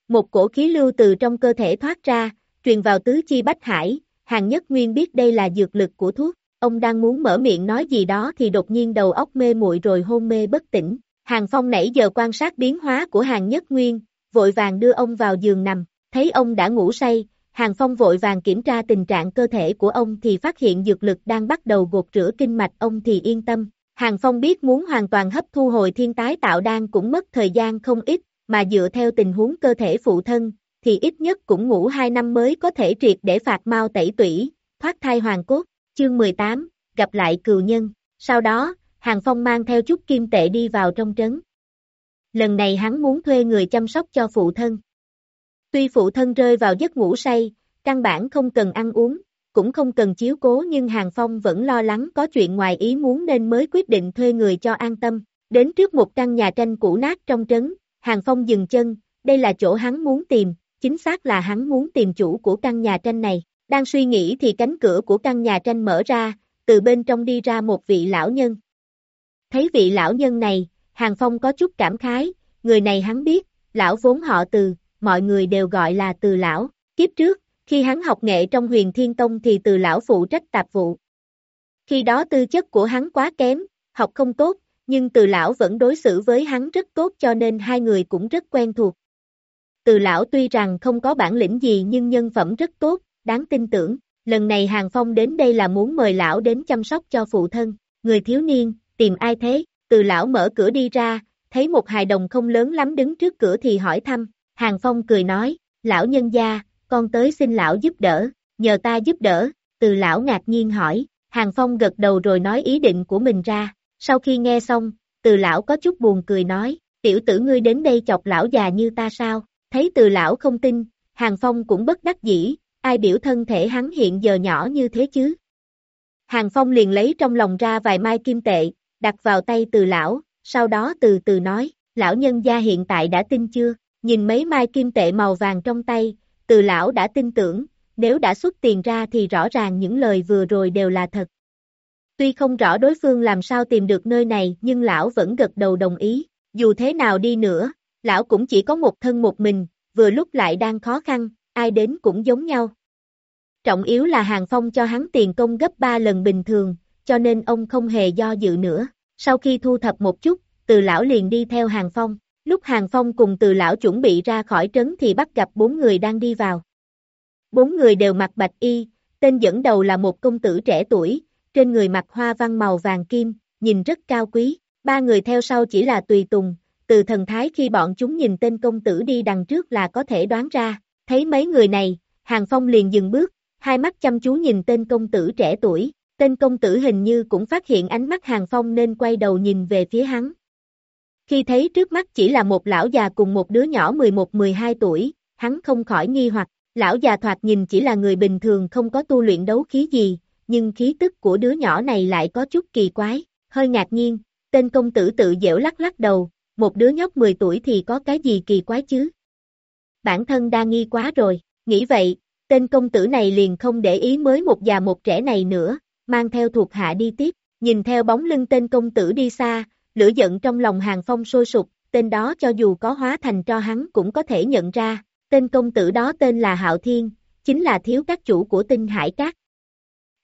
Một cổ khí lưu từ trong cơ thể thoát ra, truyền vào tứ chi bách hải, Hàng Nhất Nguyên biết đây là dược lực của thuốc. Ông đang muốn mở miệng nói gì đó thì đột nhiên đầu óc mê muội rồi hôn mê bất tỉnh. Hàng Phong nãy giờ quan sát biến hóa của Hàng Nhất Nguyên, vội vàng đưa ông vào giường nằm, thấy ông đã ngủ say, Hàng Phong vội vàng kiểm tra tình trạng cơ thể của ông thì phát hiện dược lực đang bắt đầu gột rửa kinh mạch ông thì yên tâm. Hàng Phong biết muốn hoàn toàn hấp thu hồi thiên tái tạo đan cũng mất thời gian không ít, mà dựa theo tình huống cơ thể phụ thân, thì ít nhất cũng ngủ 2 năm mới có thể triệt để phạt mau tẩy tủy, thoát thai hoàng cốt. Chương 18, gặp lại cừu nhân. Sau đó, Hàng Phong mang theo chút kim tệ đi vào trong trấn. Lần này hắn muốn thuê người chăm sóc cho phụ thân. Tuy phụ thân rơi vào giấc ngủ say, căn bản không cần ăn uống, cũng không cần chiếu cố nhưng Hàng Phong vẫn lo lắng có chuyện ngoài ý muốn nên mới quyết định thuê người cho an tâm. Đến trước một căn nhà tranh cũ nát trong trấn, Hàng Phong dừng chân, đây là chỗ hắn muốn tìm, chính xác là hắn muốn tìm chủ của căn nhà tranh này. Đang suy nghĩ thì cánh cửa của căn nhà tranh mở ra, từ bên trong đi ra một vị lão nhân. Thấy vị lão nhân này, Hàng Phong có chút cảm khái, người này hắn biết, lão vốn họ từ, mọi người đều gọi là từ lão. Kiếp trước, khi hắn học nghệ trong huyền thiên tông thì từ lão phụ trách tạp vụ. Khi đó tư chất của hắn quá kém, học không tốt, nhưng từ lão vẫn đối xử với hắn rất tốt cho nên hai người cũng rất quen thuộc. Từ lão tuy rằng không có bản lĩnh gì nhưng nhân phẩm rất tốt, đáng tin tưởng. Lần này Hàng Phong đến đây là muốn mời lão đến chăm sóc cho phụ thân. Người thiếu niên, tìm ai thế? Từ lão mở cửa đi ra, thấy một hài đồng không lớn lắm đứng trước cửa thì hỏi thăm. Hàng Phong cười nói, lão nhân gia, con tới xin lão giúp đỡ, nhờ ta giúp đỡ. Từ lão ngạc nhiên hỏi, Hàng Phong gật đầu rồi nói ý định của mình ra. Sau khi nghe xong, từ lão có chút buồn cười nói, tiểu tử ngươi đến đây chọc lão già như ta sao? Thấy từ lão không tin, Hàng Phong cũng bất đắc dĩ, ai biểu thân thể hắn hiện giờ nhỏ như thế chứ? Hàng Phong liền lấy trong lòng ra vài mai kim tệ, đặt vào tay từ lão, sau đó từ từ nói, lão nhân gia hiện tại đã tin chưa? Nhìn mấy mai kim tệ màu vàng trong tay, từ lão đã tin tưởng, nếu đã xuất tiền ra thì rõ ràng những lời vừa rồi đều là thật. Tuy không rõ đối phương làm sao tìm được nơi này nhưng lão vẫn gật đầu đồng ý, dù thế nào đi nữa, lão cũng chỉ có một thân một mình, vừa lúc lại đang khó khăn, ai đến cũng giống nhau. Trọng yếu là Hàng Phong cho hắn tiền công gấp 3 lần bình thường, cho nên ông không hề do dự nữa. Sau khi thu thập một chút, từ lão liền đi theo Hàng Phong. Lúc Hàng Phong cùng từ lão chuẩn bị ra khỏi trấn thì bắt gặp bốn người đang đi vào. Bốn người đều mặc bạch y, tên dẫn đầu là một công tử trẻ tuổi, trên người mặc hoa văn màu vàng kim, nhìn rất cao quý. Ba người theo sau chỉ là tùy tùng, từ thần thái khi bọn chúng nhìn tên công tử đi đằng trước là có thể đoán ra, thấy mấy người này, Hàng Phong liền dừng bước, hai mắt chăm chú nhìn tên công tử trẻ tuổi, tên công tử hình như cũng phát hiện ánh mắt Hàng Phong nên quay đầu nhìn về phía hắn. Khi thấy trước mắt chỉ là một lão già cùng một đứa nhỏ 11-12 tuổi, hắn không khỏi nghi hoặc, lão già thoạt nhìn chỉ là người bình thường không có tu luyện đấu khí gì, nhưng khí tức của đứa nhỏ này lại có chút kỳ quái, hơi ngạc nhiên, tên công tử tự dễu lắc lắc đầu, một đứa nhóc 10 tuổi thì có cái gì kỳ quái chứ? Bản thân đa nghi quá rồi, nghĩ vậy, tên công tử này liền không để ý mới một già một trẻ này nữa, mang theo thuộc hạ đi tiếp, nhìn theo bóng lưng tên công tử đi xa, lửa giận trong lòng hàng phong sôi sục, tên đó cho dù có hóa thành cho hắn cũng có thể nhận ra, tên công tử đó tên là Hạo Thiên, chính là thiếu các chủ của tinh hải các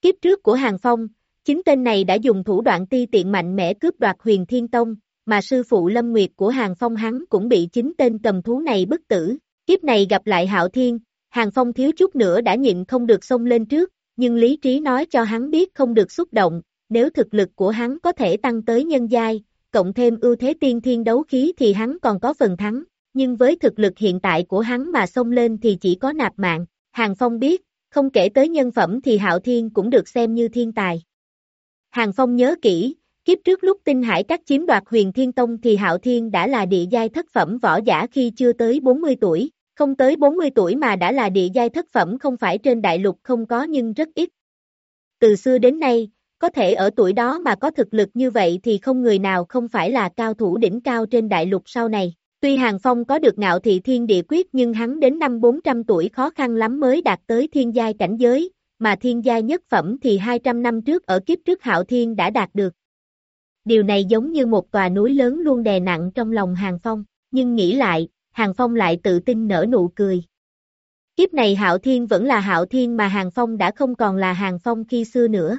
Kiếp trước của hàng phong, chính tên này đã dùng thủ đoạn ti tiện mạnh mẽ cướp đoạt huyền thiên tông, mà sư phụ Lâm Nguyệt của Hàng Phong hắn cũng bị chính tên cầm thú này bức tử. Kiếp này gặp lại Hạo Thiên, Hàng Phong thiếu chút nữa đã nhịn không được xông lên trước, nhưng lý trí nói cho hắn biết không được xúc động, nếu thực lực của hắn có thể tăng tới nhân giai, cộng thêm ưu thế tiên thiên đấu khí thì hắn còn có phần thắng, nhưng với thực lực hiện tại của hắn mà xông lên thì chỉ có nạp mạng. Hàng Phong biết, không kể tới nhân phẩm thì Hạo Thiên cũng được xem như thiên tài. Hàng Phong nhớ kỹ, Kiếp trước lúc tinh hải các chiếm đoạt huyền thiên tông thì hạo thiên đã là địa giai thất phẩm võ giả khi chưa tới 40 tuổi, không tới 40 tuổi mà đã là địa giai thất phẩm không phải trên đại lục không có nhưng rất ít. Từ xưa đến nay, có thể ở tuổi đó mà có thực lực như vậy thì không người nào không phải là cao thủ đỉnh cao trên đại lục sau này. Tuy Hàng Phong có được ngạo thị thiên địa quyết nhưng hắn đến năm 400 tuổi khó khăn lắm mới đạt tới thiên giai cảnh giới, mà thiên giai nhất phẩm thì 200 năm trước ở kiếp trước hạo thiên đã đạt được. Điều này giống như một tòa núi lớn luôn đè nặng trong lòng Hàng Phong, nhưng nghĩ lại, Hàng Phong lại tự tin nở nụ cười. Kiếp này hạo thiên vẫn là hạo thiên mà Hàng Phong đã không còn là Hàng Phong khi xưa nữa.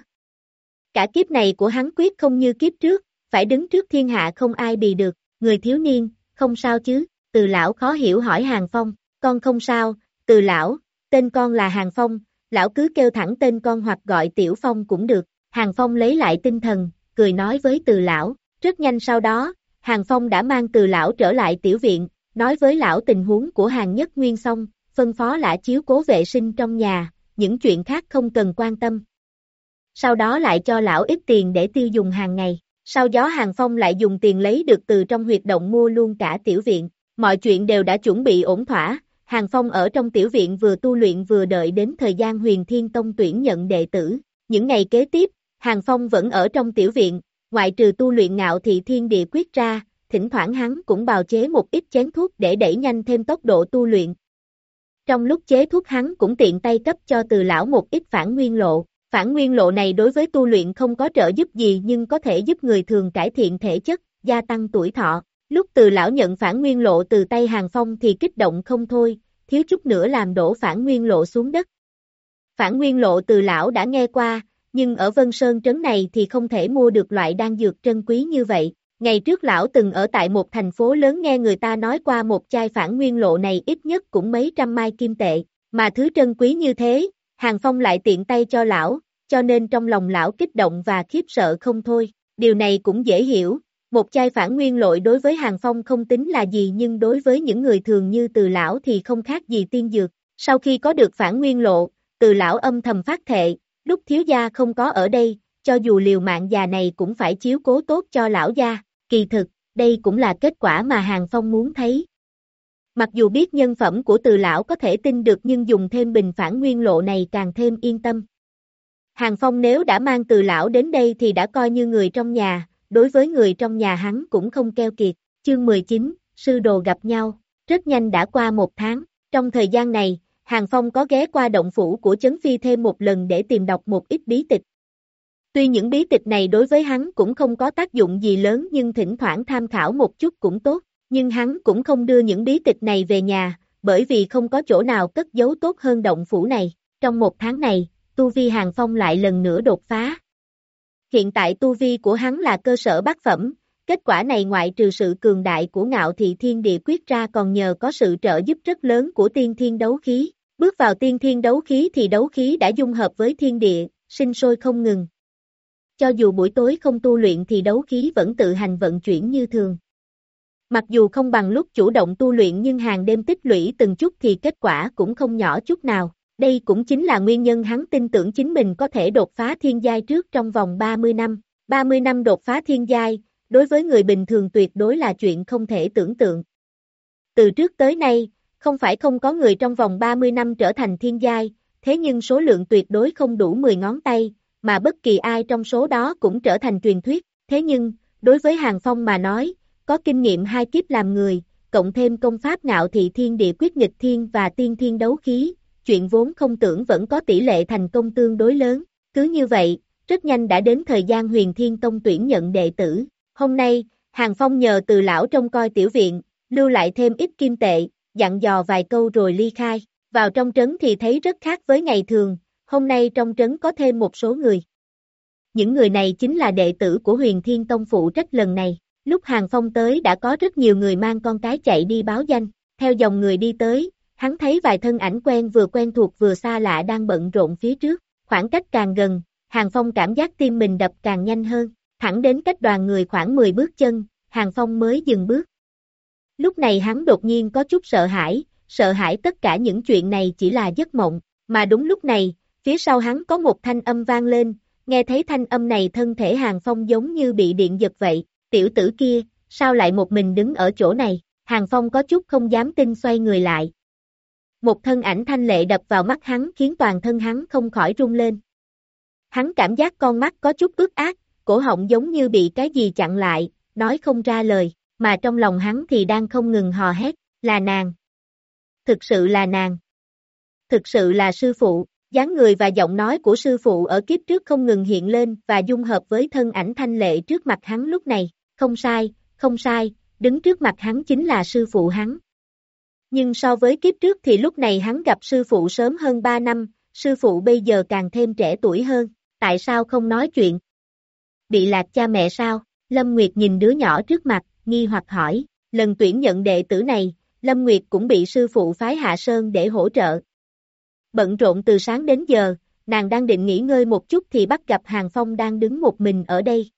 Cả kiếp này của hắn quyết không như kiếp trước, phải đứng trước thiên hạ không ai bì được, người thiếu niên, không sao chứ, từ lão khó hiểu hỏi Hàng Phong, con không sao, từ lão, tên con là Hàng Phong, lão cứ kêu thẳng tên con hoặc gọi Tiểu Phong cũng được, Hàng Phong lấy lại tinh thần, cười nói với từ lão, rất nhanh sau đó, Hàng Phong đã mang từ lão trở lại tiểu viện, nói với lão tình huống của Hàng Nhất Nguyên xong, phân phó lã chiếu cố vệ sinh trong nhà, những chuyện khác không cần quan tâm. Sau đó lại cho lão ít tiền để tiêu dùng hàng ngày. Sau gió Hàng Phong lại dùng tiền lấy được từ trong huyệt động mua luôn cả tiểu viện. Mọi chuyện đều đã chuẩn bị ổn thỏa. Hàng Phong ở trong tiểu viện vừa tu luyện vừa đợi đến thời gian huyền thiên tông tuyển nhận đệ tử. Những ngày kế tiếp, Hàng Phong vẫn ở trong tiểu viện, ngoại trừ tu luyện ngạo thị thiên địa quyết ra, thỉnh thoảng hắn cũng bào chế một ít chén thuốc để đẩy nhanh thêm tốc độ tu luyện. Trong lúc chế thuốc hắn cũng tiện tay cấp cho từ lão một ít phản nguyên lộ, phản nguyên lộ này đối với tu luyện không có trợ giúp gì nhưng có thể giúp người thường cải thiện thể chất, gia tăng tuổi thọ. Lúc từ lão nhận phản nguyên lộ từ tay hàng phong thì kích động không thôi, thiếu chút nữa làm đổ phản nguyên lộ xuống đất. Phản nguyên lộ từ lão đã nghe qua, nhưng ở Vân Sơn trấn này thì không thể mua được loại đan dược trân quý như vậy. Ngày trước lão từng ở tại một thành phố lớn nghe người ta nói qua một chai phản nguyên lộ này ít nhất cũng mấy trăm mai kim tệ, mà thứ trân quý như thế, Hàng Phong lại tiện tay cho lão, cho nên trong lòng lão kích động và khiếp sợ không thôi. Điều này cũng dễ hiểu, một chai phản nguyên lội đối với Hàng Phong không tính là gì nhưng đối với những người thường như từ lão thì không khác gì tiên dược. Sau khi có được phản nguyên lộ, từ lão âm thầm phát thệ, lúc thiếu gia không có ở đây, cho dù liều mạng già này cũng phải chiếu cố tốt cho lão gia. Kỳ thực, đây cũng là kết quả mà Hàng Phong muốn thấy. Mặc dù biết nhân phẩm của từ lão có thể tin được nhưng dùng thêm bình phản nguyên lộ này càng thêm yên tâm. Hàng Phong nếu đã mang từ lão đến đây thì đã coi như người trong nhà, đối với người trong nhà hắn cũng không keo kiệt. Chương 19, sư đồ gặp nhau, rất nhanh đã qua một tháng. Trong thời gian này, Hàng Phong có ghé qua động phủ của Chấn Phi thêm một lần để tìm đọc một ít bí tịch. Tuy những bí tịch này đối với hắn cũng không có tác dụng gì lớn nhưng thỉnh thoảng tham khảo một chút cũng tốt, nhưng hắn cũng không đưa những bí tịch này về nhà, bởi vì không có chỗ nào cất giấu tốt hơn động phủ này. Trong một tháng này, Tu Vi Hàng Phong lại lần nữa đột phá. Hiện tại Tu Vi của hắn là cơ sở bát phẩm, kết quả này ngoại trừ sự cường đại của ngạo thị thiên địa quyết ra còn nhờ có sự trợ giúp rất lớn của tiên thiên đấu khí. Bước vào tiên thiên đấu khí thì đấu khí đã dung hợp với thiên địa, sinh sôi không ngừng, cho dù buổi tối không tu luyện thì đấu khí vẫn tự hành vận chuyển như thường. Mặc dù không bằng lúc chủ động tu luyện nhưng hàng đêm tích lũy từng chút thì kết quả cũng không nhỏ chút nào. Đây cũng chính là nguyên nhân hắn tin tưởng chính mình có thể đột phá thiên giai trước trong vòng 30 năm. 30 năm đột phá thiên giai, đối với người bình thường tuyệt đối là chuyện không thể tưởng tượng. Từ trước tới nay, không phải không có người trong vòng 30 năm trở thành thiên giai, thế nhưng số lượng tuyệt đối không đủ 10 ngón tay, mà bất kỳ ai trong số đó cũng trở thành truyền thuyết. Thế nhưng, đối với Hàng Phong mà nói, có kinh nghiệm hai kiếp làm người, cộng thêm công pháp ngạo thị thiên địa quyết nghịch thiên và tiên thiên đấu khí, chuyện vốn không tưởng vẫn có tỷ lệ thành công tương đối lớn. Cứ như vậy, rất nhanh đã đến thời gian huyền thiên tông tuyển nhận đệ tử. Hôm nay, Hàng Phong nhờ từ lão trông coi tiểu viện, lưu lại thêm ít kim tệ, dặn dò vài câu rồi ly khai. Vào trong trấn thì thấy rất khác với ngày thường, hôm nay trong trấn có thêm một số người. Những người này chính là đệ tử của huyền thiên tông phụ trách lần này. Lúc Hàng Phong tới đã có rất nhiều người mang con cái chạy đi báo danh, theo dòng người đi tới, hắn thấy vài thân ảnh quen vừa quen thuộc vừa xa lạ đang bận rộn phía trước, khoảng cách càng gần, Hàng Phong cảm giác tim mình đập càng nhanh hơn, thẳng đến cách đoàn người khoảng 10 bước chân, Hàng Phong mới dừng bước. Lúc này hắn đột nhiên có chút sợ hãi, sợ hãi tất cả những chuyện này chỉ là giấc mộng, mà đúng lúc này, phía sau hắn có một thanh âm vang lên, nghe thấy thanh âm này thân thể Hàng Phong giống như bị điện giật vậy, tiểu tử kia, sao lại một mình đứng ở chỗ này, Hàng Phong có chút không dám tin xoay người lại. Một thân ảnh thanh lệ đập vào mắt hắn khiến toàn thân hắn không khỏi rung lên. Hắn cảm giác con mắt có chút ướt át, cổ họng giống như bị cái gì chặn lại, nói không ra lời, mà trong lòng hắn thì đang không ngừng hò hét, là nàng. Thực sự là nàng. Thực sự là sư phụ, dáng người và giọng nói của sư phụ ở kiếp trước không ngừng hiện lên và dung hợp với thân ảnh thanh lệ trước mặt hắn lúc này, không sai, không sai, đứng trước mặt hắn chính là sư phụ hắn. Nhưng so với kiếp trước thì lúc này hắn gặp sư phụ sớm hơn 3 năm, sư phụ bây giờ càng thêm trẻ tuổi hơn, tại sao không nói chuyện? Bị lạc cha mẹ sao? Lâm Nguyệt nhìn đứa nhỏ trước mặt, nghi hoặc hỏi, lần tuyển nhận đệ tử này, Lâm Nguyệt cũng bị sư phụ phái Hạ Sơn để hỗ trợ. Bận rộn từ sáng đến giờ, nàng đang định nghỉ ngơi một chút thì bắt gặp Hàng Phong đang đứng một mình ở đây.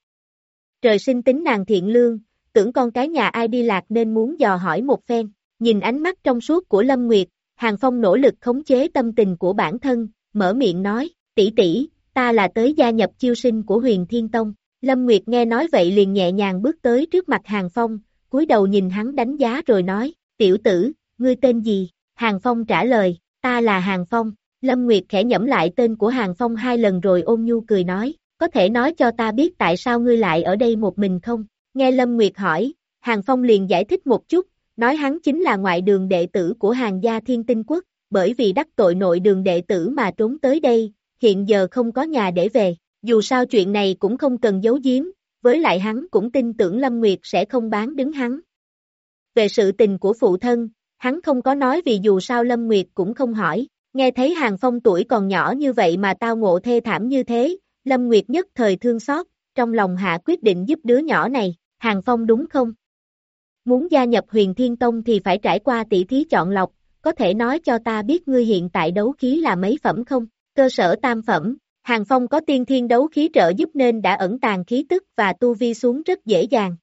Trời sinh tính nàng thiện lương, tưởng con cái nhà ai đi lạc nên muốn dò hỏi một phen. Nhìn ánh mắt trong suốt của Lâm Nguyệt, Hàng Phong nỗ lực khống chế tâm tình của bản thân, mở miệng nói, tỷ tỷ, ta là tới gia nhập chiêu sinh của huyền Thiên Tông. Lâm Nguyệt nghe nói vậy liền nhẹ nhàng bước tới trước mặt Hàng Phong, cúi đầu nhìn hắn đánh giá rồi nói, tiểu tử, ngươi tên gì? Hàng Phong trả lời, ta là Hàng Phong. Lâm Nguyệt khẽ nhẩm lại tên của Hàng Phong hai lần rồi ôm nhu cười nói, có thể nói cho ta biết tại sao ngươi lại ở đây một mình không? Nghe Lâm Nguyệt hỏi, Hàng Phong liền giải thích một chút, nói hắn chính là ngoại đường đệ tử của hàng gia thiên tinh quốc, bởi vì đắc tội nội đường đệ tử mà trốn tới đây, hiện giờ không có nhà để về, dù sao chuyện này cũng không cần giấu giếm, với lại hắn cũng tin tưởng Lâm Nguyệt sẽ không bán đứng hắn. Về sự tình của phụ thân, hắn không có nói vì dù sao Lâm Nguyệt cũng không hỏi, nghe thấy hàng phong tuổi còn nhỏ như vậy mà tao ngộ thê thảm như thế, Lâm Nguyệt nhất thời thương xót, trong lòng hạ quyết định giúp đứa nhỏ này, hàng phong đúng không? Muốn gia nhập huyền thiên tông thì phải trải qua tỷ thí chọn lọc, có thể nói cho ta biết ngươi hiện tại đấu khí là mấy phẩm không? Cơ sở tam phẩm, Hàng Phong có tiên thiên đấu khí trợ giúp nên đã ẩn tàng khí tức và tu vi xuống rất dễ dàng.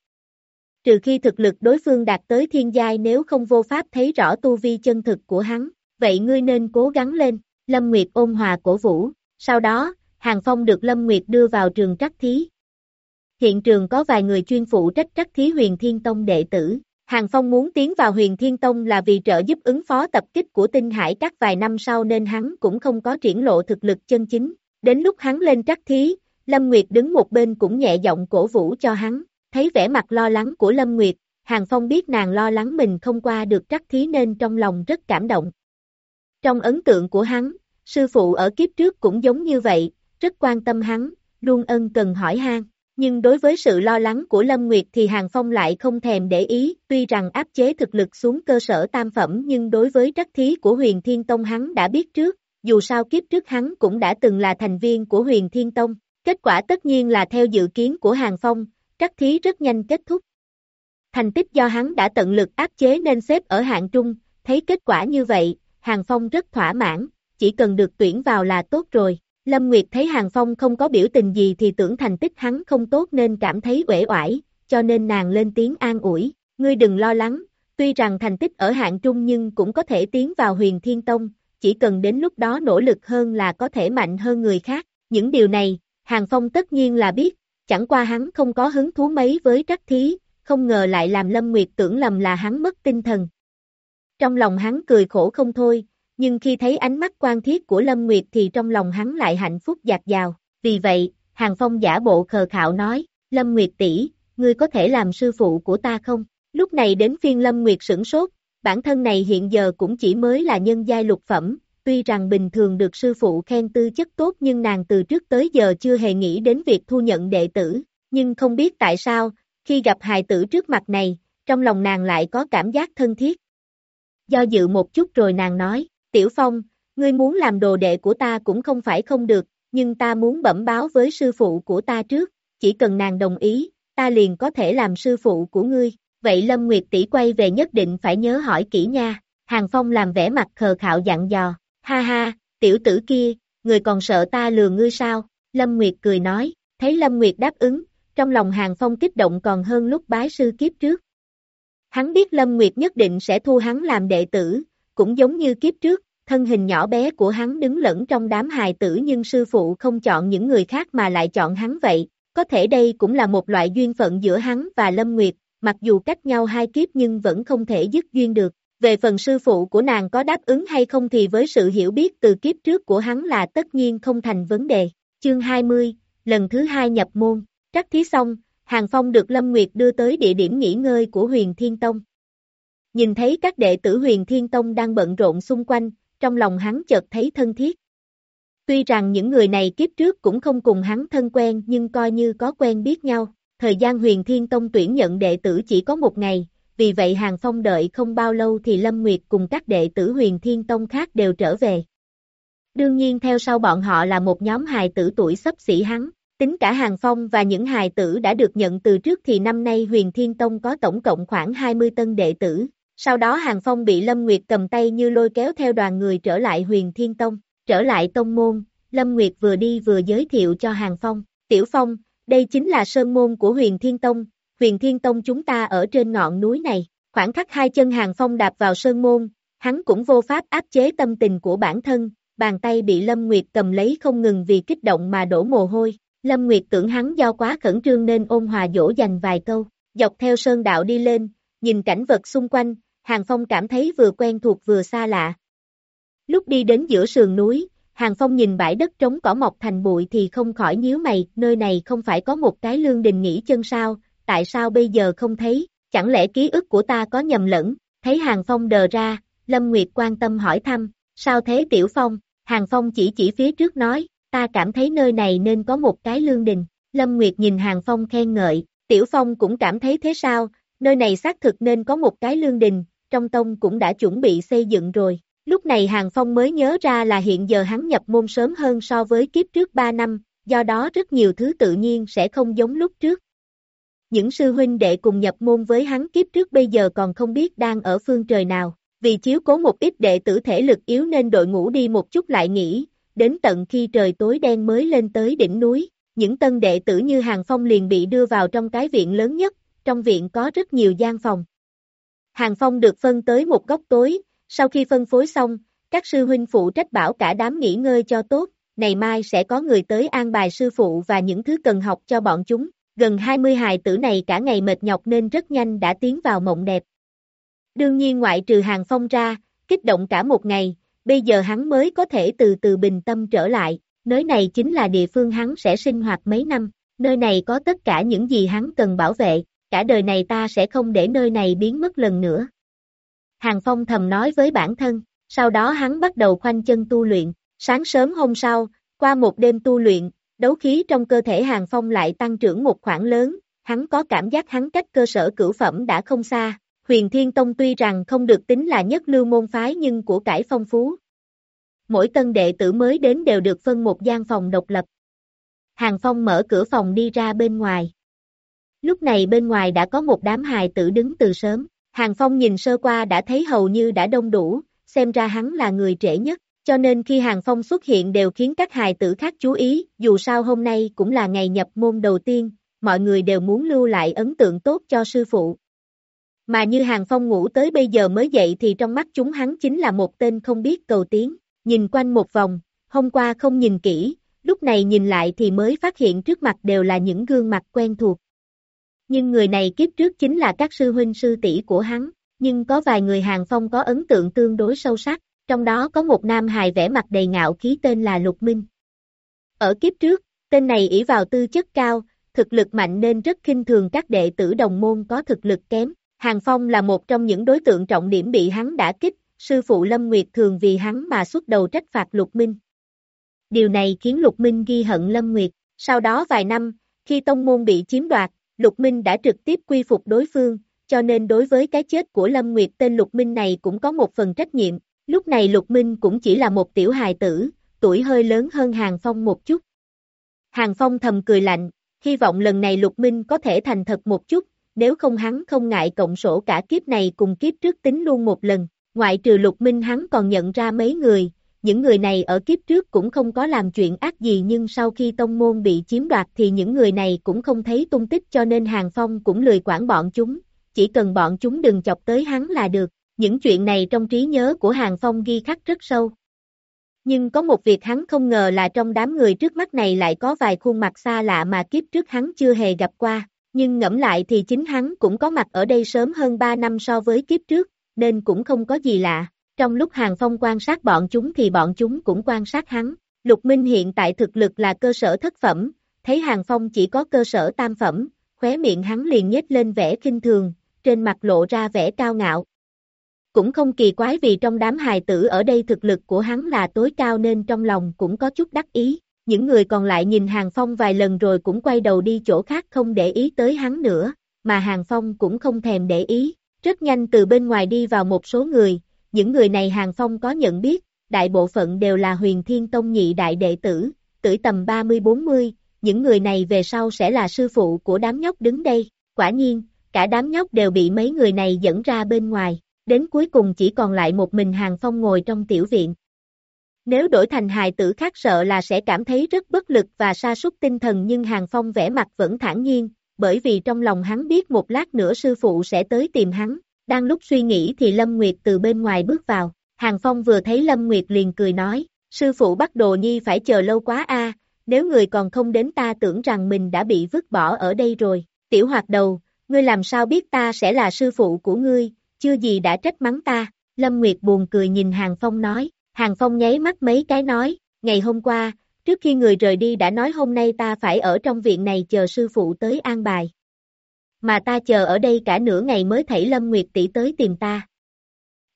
Trừ khi thực lực đối phương đạt tới thiên giai nếu không vô pháp thấy rõ tu vi chân thực của hắn, vậy ngươi nên cố gắng lên, Lâm Nguyệt ôn hòa cổ vũ, sau đó, Hàng Phong được Lâm Nguyệt đưa vào trường trắc thí, hiện trường có vài người chuyên phụ trách trắc thí huyền thiên tông đệ tử. Hàng Phong muốn tiến vào huyền thiên tông là vì trợ giúp ứng phó tập kích của tinh hải các vài năm sau nên hắn cũng không có triển lộ thực lực chân chính. Đến lúc hắn lên trắc thí, Lâm Nguyệt đứng một bên cũng nhẹ giọng cổ vũ cho hắn, thấy vẻ mặt lo lắng của Lâm Nguyệt, Hàng Phong biết nàng lo lắng mình không qua được trắc thí nên trong lòng rất cảm động. Trong ấn tượng của hắn, sư phụ ở kiếp trước cũng giống như vậy, rất quan tâm hắn, luôn ân cần hỏi han. Nhưng đối với sự lo lắng của Lâm Nguyệt thì Hàng Phong lại không thèm để ý, tuy rằng áp chế thực lực xuống cơ sở tam phẩm nhưng đối với trắc thí của huyền Thiên Tông hắn đã biết trước, dù sao kiếp trước hắn cũng đã từng là thành viên của huyền Thiên Tông, kết quả tất nhiên là theo dự kiến của Hàng Phong, trắc thí rất nhanh kết thúc. Thành tích do hắn đã tận lực áp chế nên xếp ở hạng trung, thấy kết quả như vậy, Hàng Phong rất thỏa mãn, chỉ cần được tuyển vào là tốt rồi. Lâm Nguyệt thấy Hàng Phong không có biểu tình gì thì tưởng thành tích hắn không tốt nên cảm thấy uể oải, cho nên nàng lên tiếng an ủi, ngươi đừng lo lắng, tuy rằng thành tích ở hạng trung nhưng cũng có thể tiến vào huyền thiên tông, chỉ cần đến lúc đó nỗ lực hơn là có thể mạnh hơn người khác, những điều này, Hàng Phong tất nhiên là biết, chẳng qua hắn không có hứng thú mấy với trắc thí, không ngờ lại làm Lâm Nguyệt tưởng lầm là hắn mất tinh thần. Trong lòng hắn cười khổ không thôi, nhưng khi thấy ánh mắt quan thiết của Lâm Nguyệt thì trong lòng hắn lại hạnh phúc dạt dào, vì vậy, Hàng Phong giả bộ khờ khạo nói, Lâm Nguyệt tỷ, ngươi có thể làm sư phụ của ta không? Lúc này đến phiên Lâm Nguyệt sửng sốt, bản thân này hiện giờ cũng chỉ mới là nhân giai lục phẩm, tuy rằng bình thường được sư phụ khen tư chất tốt nhưng nàng từ trước tới giờ chưa hề nghĩ đến việc thu nhận đệ tử, nhưng không biết tại sao, khi gặp hài tử trước mặt này, trong lòng nàng lại có cảm giác thân thiết. Do dự một chút rồi nàng nói, Tiểu Phong, ngươi muốn làm đồ đệ của ta cũng không phải không được, nhưng ta muốn bẩm báo với sư phụ của ta trước, chỉ cần nàng đồng ý, ta liền có thể làm sư phụ của ngươi. Vậy Lâm Nguyệt tỷ quay về nhất định phải nhớ hỏi kỹ nha. Hàng Phong làm vẻ mặt khờ khạo dặn dò, ha ha, tiểu tử kia, người còn sợ ta lừa ngươi sao? Lâm Nguyệt cười nói, thấy Lâm Nguyệt đáp ứng, trong lòng Hàng Phong kích động còn hơn lúc bái sư kiếp trước. Hắn biết Lâm Nguyệt nhất định sẽ thu hắn làm đệ tử, cũng giống như kiếp trước, thân hình nhỏ bé của hắn đứng lẫn trong đám hài tử nhưng sư phụ không chọn những người khác mà lại chọn hắn vậy, có thể đây cũng là một loại duyên phận giữa hắn và Lâm Nguyệt, mặc dù cách nhau hai kiếp nhưng vẫn không thể dứt duyên được. Về phần sư phụ của nàng có đáp ứng hay không thì với sự hiểu biết từ kiếp trước của hắn là tất nhiên không thành vấn đề. Chương 20, lần thứ hai nhập môn, trắc thí xong, Hàng Phong được Lâm Nguyệt đưa tới địa điểm nghỉ ngơi của huyền Thiên Tông. Nhìn thấy các đệ tử huyền Thiên Tông đang bận rộn xung quanh, trong lòng hắn chợt thấy thân thiết. Tuy rằng những người này kiếp trước cũng không cùng hắn thân quen nhưng coi như có quen biết nhau, thời gian huyền Thiên Tông tuyển nhận đệ tử chỉ có một ngày, vì vậy Hàng Phong đợi không bao lâu thì Lâm Nguyệt cùng các đệ tử huyền Thiên Tông khác đều trở về. Đương nhiên theo sau bọn họ là một nhóm hài tử tuổi sắp xỉ hắn, tính cả Hàng Phong và những hài tử đã được nhận từ trước thì năm nay huyền Thiên Tông có tổng cộng khoảng 20 tân đệ tử. Sau đó Hàng Phong bị Lâm Nguyệt cầm tay như lôi kéo theo đoàn người trở lại huyền Thiên Tông, trở lại tông môn, Lâm Nguyệt vừa đi vừa giới thiệu cho Hàng Phong, Tiểu Phong, đây chính là sơn môn của huyền Thiên Tông, huyền Thiên Tông chúng ta ở trên ngọn núi này, khoảng khắc hai chân Hàng Phong đạp vào sơn môn, hắn cũng vô pháp áp chế tâm tình của bản thân, bàn tay bị Lâm Nguyệt cầm lấy không ngừng vì kích động mà đổ mồ hôi. Lâm Nguyệt tưởng hắn do quá khẩn trương nên ôn hòa dỗ dành vài câu, dọc theo sơn đạo đi lên, nhìn cảnh vật xung quanh, Hàng Phong cảm thấy vừa quen thuộc vừa xa lạ. Lúc đi đến giữa sườn núi, Hàng Phong nhìn bãi đất trống cỏ mọc thành bụi thì không khỏi nhíu mày, nơi này không phải có một cái lương đình nghỉ chân sao, tại sao bây giờ không thấy, chẳng lẽ ký ức của ta có nhầm lẫn, thấy Hàng Phong đờ ra, Lâm Nguyệt quan tâm hỏi thăm, sao thế Tiểu Phong, Hàng Phong chỉ chỉ phía trước nói, ta cảm thấy nơi này nên có một cái lương đình, Lâm Nguyệt nhìn Hàng Phong khen ngợi, Tiểu Phong cũng cảm thấy thế sao, nơi này xác thực nên có một cái lương đình, trong tông cũng đã chuẩn bị xây dựng rồi. Lúc này Hàng Phong mới nhớ ra là hiện giờ hắn nhập môn sớm hơn so với kiếp trước 3 năm, do đó rất nhiều thứ tự nhiên sẽ không giống lúc trước. Những sư huynh đệ cùng nhập môn với hắn kiếp trước bây giờ còn không biết đang ở phương trời nào, vì chiếu cố một ít đệ tử thể lực yếu nên đội ngũ đi một chút lại nghỉ, đến tận khi trời tối đen mới lên tới đỉnh núi, những tân đệ tử như Hàng Phong liền bị đưa vào trong cái viện lớn nhất, trong viện có rất nhiều gian phòng. Hàng Phong được phân tới một góc tối, sau khi phân phối xong, các sư huynh phụ trách bảo cả đám nghỉ ngơi cho tốt, ngày mai sẽ có người tới an bài sư phụ và những thứ cần học cho bọn chúng. Gần 20 hài tử này cả ngày mệt nhọc nên rất nhanh đã tiến vào mộng đẹp. Đương nhiên ngoại trừ hàng phong ra, kích động cả một ngày, bây giờ hắn mới có thể từ từ bình tâm trở lại, nơi này chính là địa phương hắn sẽ sinh hoạt mấy năm, nơi này có tất cả những gì hắn cần bảo vệ, cả đời này ta sẽ không để nơi này biến mất lần nữa. Hàng Phong thầm nói với bản thân, sau đó hắn bắt đầu khoanh chân tu luyện, sáng sớm hôm sau, qua một đêm tu luyện, đấu khí trong cơ thể Hàng Phong lại tăng trưởng một khoảng lớn, hắn có cảm giác hắn cách cơ sở cửu phẩm đã không xa, huyền thiên tông tuy rằng không được tính là nhất lưu môn phái nhưng của cải phong phú. Mỗi tân đệ tử mới đến đều được phân một gian phòng độc lập. Hàng Phong mở cửa phòng đi ra bên ngoài. Lúc này bên ngoài đã có một đám hài tử đứng từ sớm, Hàng Phong nhìn sơ qua đã thấy hầu như đã đông đủ, xem ra hắn là người trễ nhất, cho nên khi Hàng Phong xuất hiện đều khiến các hài tử khác chú ý, dù sao hôm nay cũng là ngày nhập môn đầu tiên, mọi người đều muốn lưu lại ấn tượng tốt cho sư phụ. Mà như Hàng Phong ngủ tới bây giờ mới dậy thì trong mắt chúng hắn chính là một tên không biết cầu tiến. nhìn quanh một vòng, hôm qua không nhìn kỹ, lúc này nhìn lại thì mới phát hiện trước mặt đều là những gương mặt quen thuộc nhưng người này kiếp trước chính là các sư huynh sư tỷ của hắn, nhưng có vài người hàng phong có ấn tượng tương đối sâu sắc, trong đó có một nam hài vẻ mặt đầy ngạo khí tên là Lục Minh. Ở kiếp trước, tên này ỷ vào tư chất cao, thực lực mạnh nên rất khinh thường các đệ tử đồng môn có thực lực kém. Hàng Phong là một trong những đối tượng trọng điểm bị hắn đã kích, sư phụ Lâm Nguyệt thường vì hắn mà xuất đầu trách phạt Lục Minh. Điều này khiến Lục Minh ghi hận Lâm Nguyệt, sau đó vài năm, khi tông môn bị chiếm đoạt, Lục Minh đã trực tiếp quy phục đối phương, cho nên đối với cái chết của Lâm Nguyệt tên Lục Minh này cũng có một phần trách nhiệm. Lúc này Lục Minh cũng chỉ là một tiểu hài tử, tuổi hơi lớn hơn Hàng Phong một chút. Hàng Phong thầm cười lạnh, hy vọng lần này Lục Minh có thể thành thật một chút, nếu không hắn không ngại cộng sổ cả kiếp này cùng kiếp trước tính luôn một lần. Ngoại trừ Lục Minh hắn còn nhận ra mấy người, những người này ở kiếp trước cũng không có làm chuyện ác gì nhưng sau khi tông môn bị chiếm đoạt thì những người này cũng không thấy tung tích cho nên Hàng Phong cũng lười quản bọn chúng, chỉ cần bọn chúng đừng chọc tới hắn là được, những chuyện này trong trí nhớ của Hàng Phong ghi khắc rất sâu. Nhưng có một việc hắn không ngờ là trong đám người trước mắt này lại có vài khuôn mặt xa lạ mà kiếp trước hắn chưa hề gặp qua, nhưng ngẫm lại thì chính hắn cũng có mặt ở đây sớm hơn 3 năm so với kiếp trước, nên cũng không có gì lạ. Trong lúc Hàng Phong quan sát bọn chúng thì bọn chúng cũng quan sát hắn, Lục Minh hiện tại thực lực là cơ sở thất phẩm, thấy Hàng Phong chỉ có cơ sở tam phẩm, khóe miệng hắn liền nhếch lên vẻ kinh thường, trên mặt lộ ra vẻ cao ngạo. Cũng không kỳ quái vì trong đám hài tử ở đây thực lực của hắn là tối cao nên trong lòng cũng có chút đắc ý. Những người còn lại nhìn Hàng Phong vài lần rồi cũng quay đầu đi chỗ khác không để ý tới hắn nữa, mà Hàng Phong cũng không thèm để ý. Rất nhanh từ bên ngoài đi vào một số người, những người này Hàng Phong có nhận biết, đại bộ phận đều là huyền thiên tông nhị đại đệ tử, tuổi tầm 30-40, những người này về sau sẽ là sư phụ của đám nhóc đứng đây, quả nhiên, cả đám nhóc đều bị mấy người này dẫn ra bên ngoài, đến cuối cùng chỉ còn lại một mình Hàng Phong ngồi trong tiểu viện. Nếu đổi thành hài tử khác sợ là sẽ cảm thấy rất bất lực và sa sút tinh thần nhưng Hàng Phong vẻ mặt vẫn thản nhiên, bởi vì trong lòng hắn biết một lát nữa sư phụ sẽ tới tìm hắn, đang lúc suy nghĩ thì Lâm Nguyệt từ bên ngoài bước vào, Hàng Phong vừa thấy Lâm Nguyệt liền cười nói, sư phụ bắt đồ nhi phải chờ lâu quá a, nếu người còn không đến ta tưởng rằng mình đã bị vứt bỏ ở đây rồi, tiểu hoạt đầu, ngươi làm sao biết ta sẽ là sư phụ của ngươi, chưa gì đã trách mắng ta, Lâm Nguyệt buồn cười nhìn Hàng Phong nói, Hàng Phong nháy mắt mấy cái nói, ngày hôm qua, trước khi người rời đi đã nói hôm nay ta phải ở trong viện này chờ sư phụ tới an bài. Mà ta chờ ở đây cả nửa ngày mới thấy Lâm Nguyệt tỷ tới tìm ta.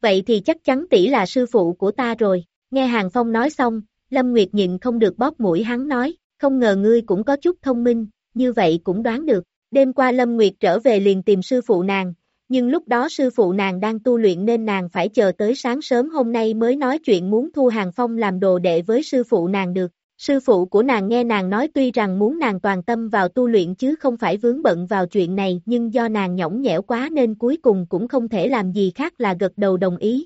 Vậy thì chắc chắn tỷ là sư phụ của ta rồi, nghe Hàng Phong nói xong, Lâm Nguyệt nhìn không được bóp mũi hắn nói, không ngờ ngươi cũng có chút thông minh, như vậy cũng đoán được. Đêm qua Lâm Nguyệt trở về liền tìm sư phụ nàng, nhưng lúc đó sư phụ nàng đang tu luyện nên nàng phải chờ tới sáng sớm hôm nay mới nói chuyện muốn thu Hàng Phong làm đồ đệ với sư phụ nàng được. Sư phụ của nàng nghe nàng nói tuy rằng muốn nàng toàn tâm vào tu luyện chứ không phải vướng bận vào chuyện này, nhưng do nàng nhõng nhẽo quá nên cuối cùng cũng không thể làm gì khác là gật đầu đồng ý.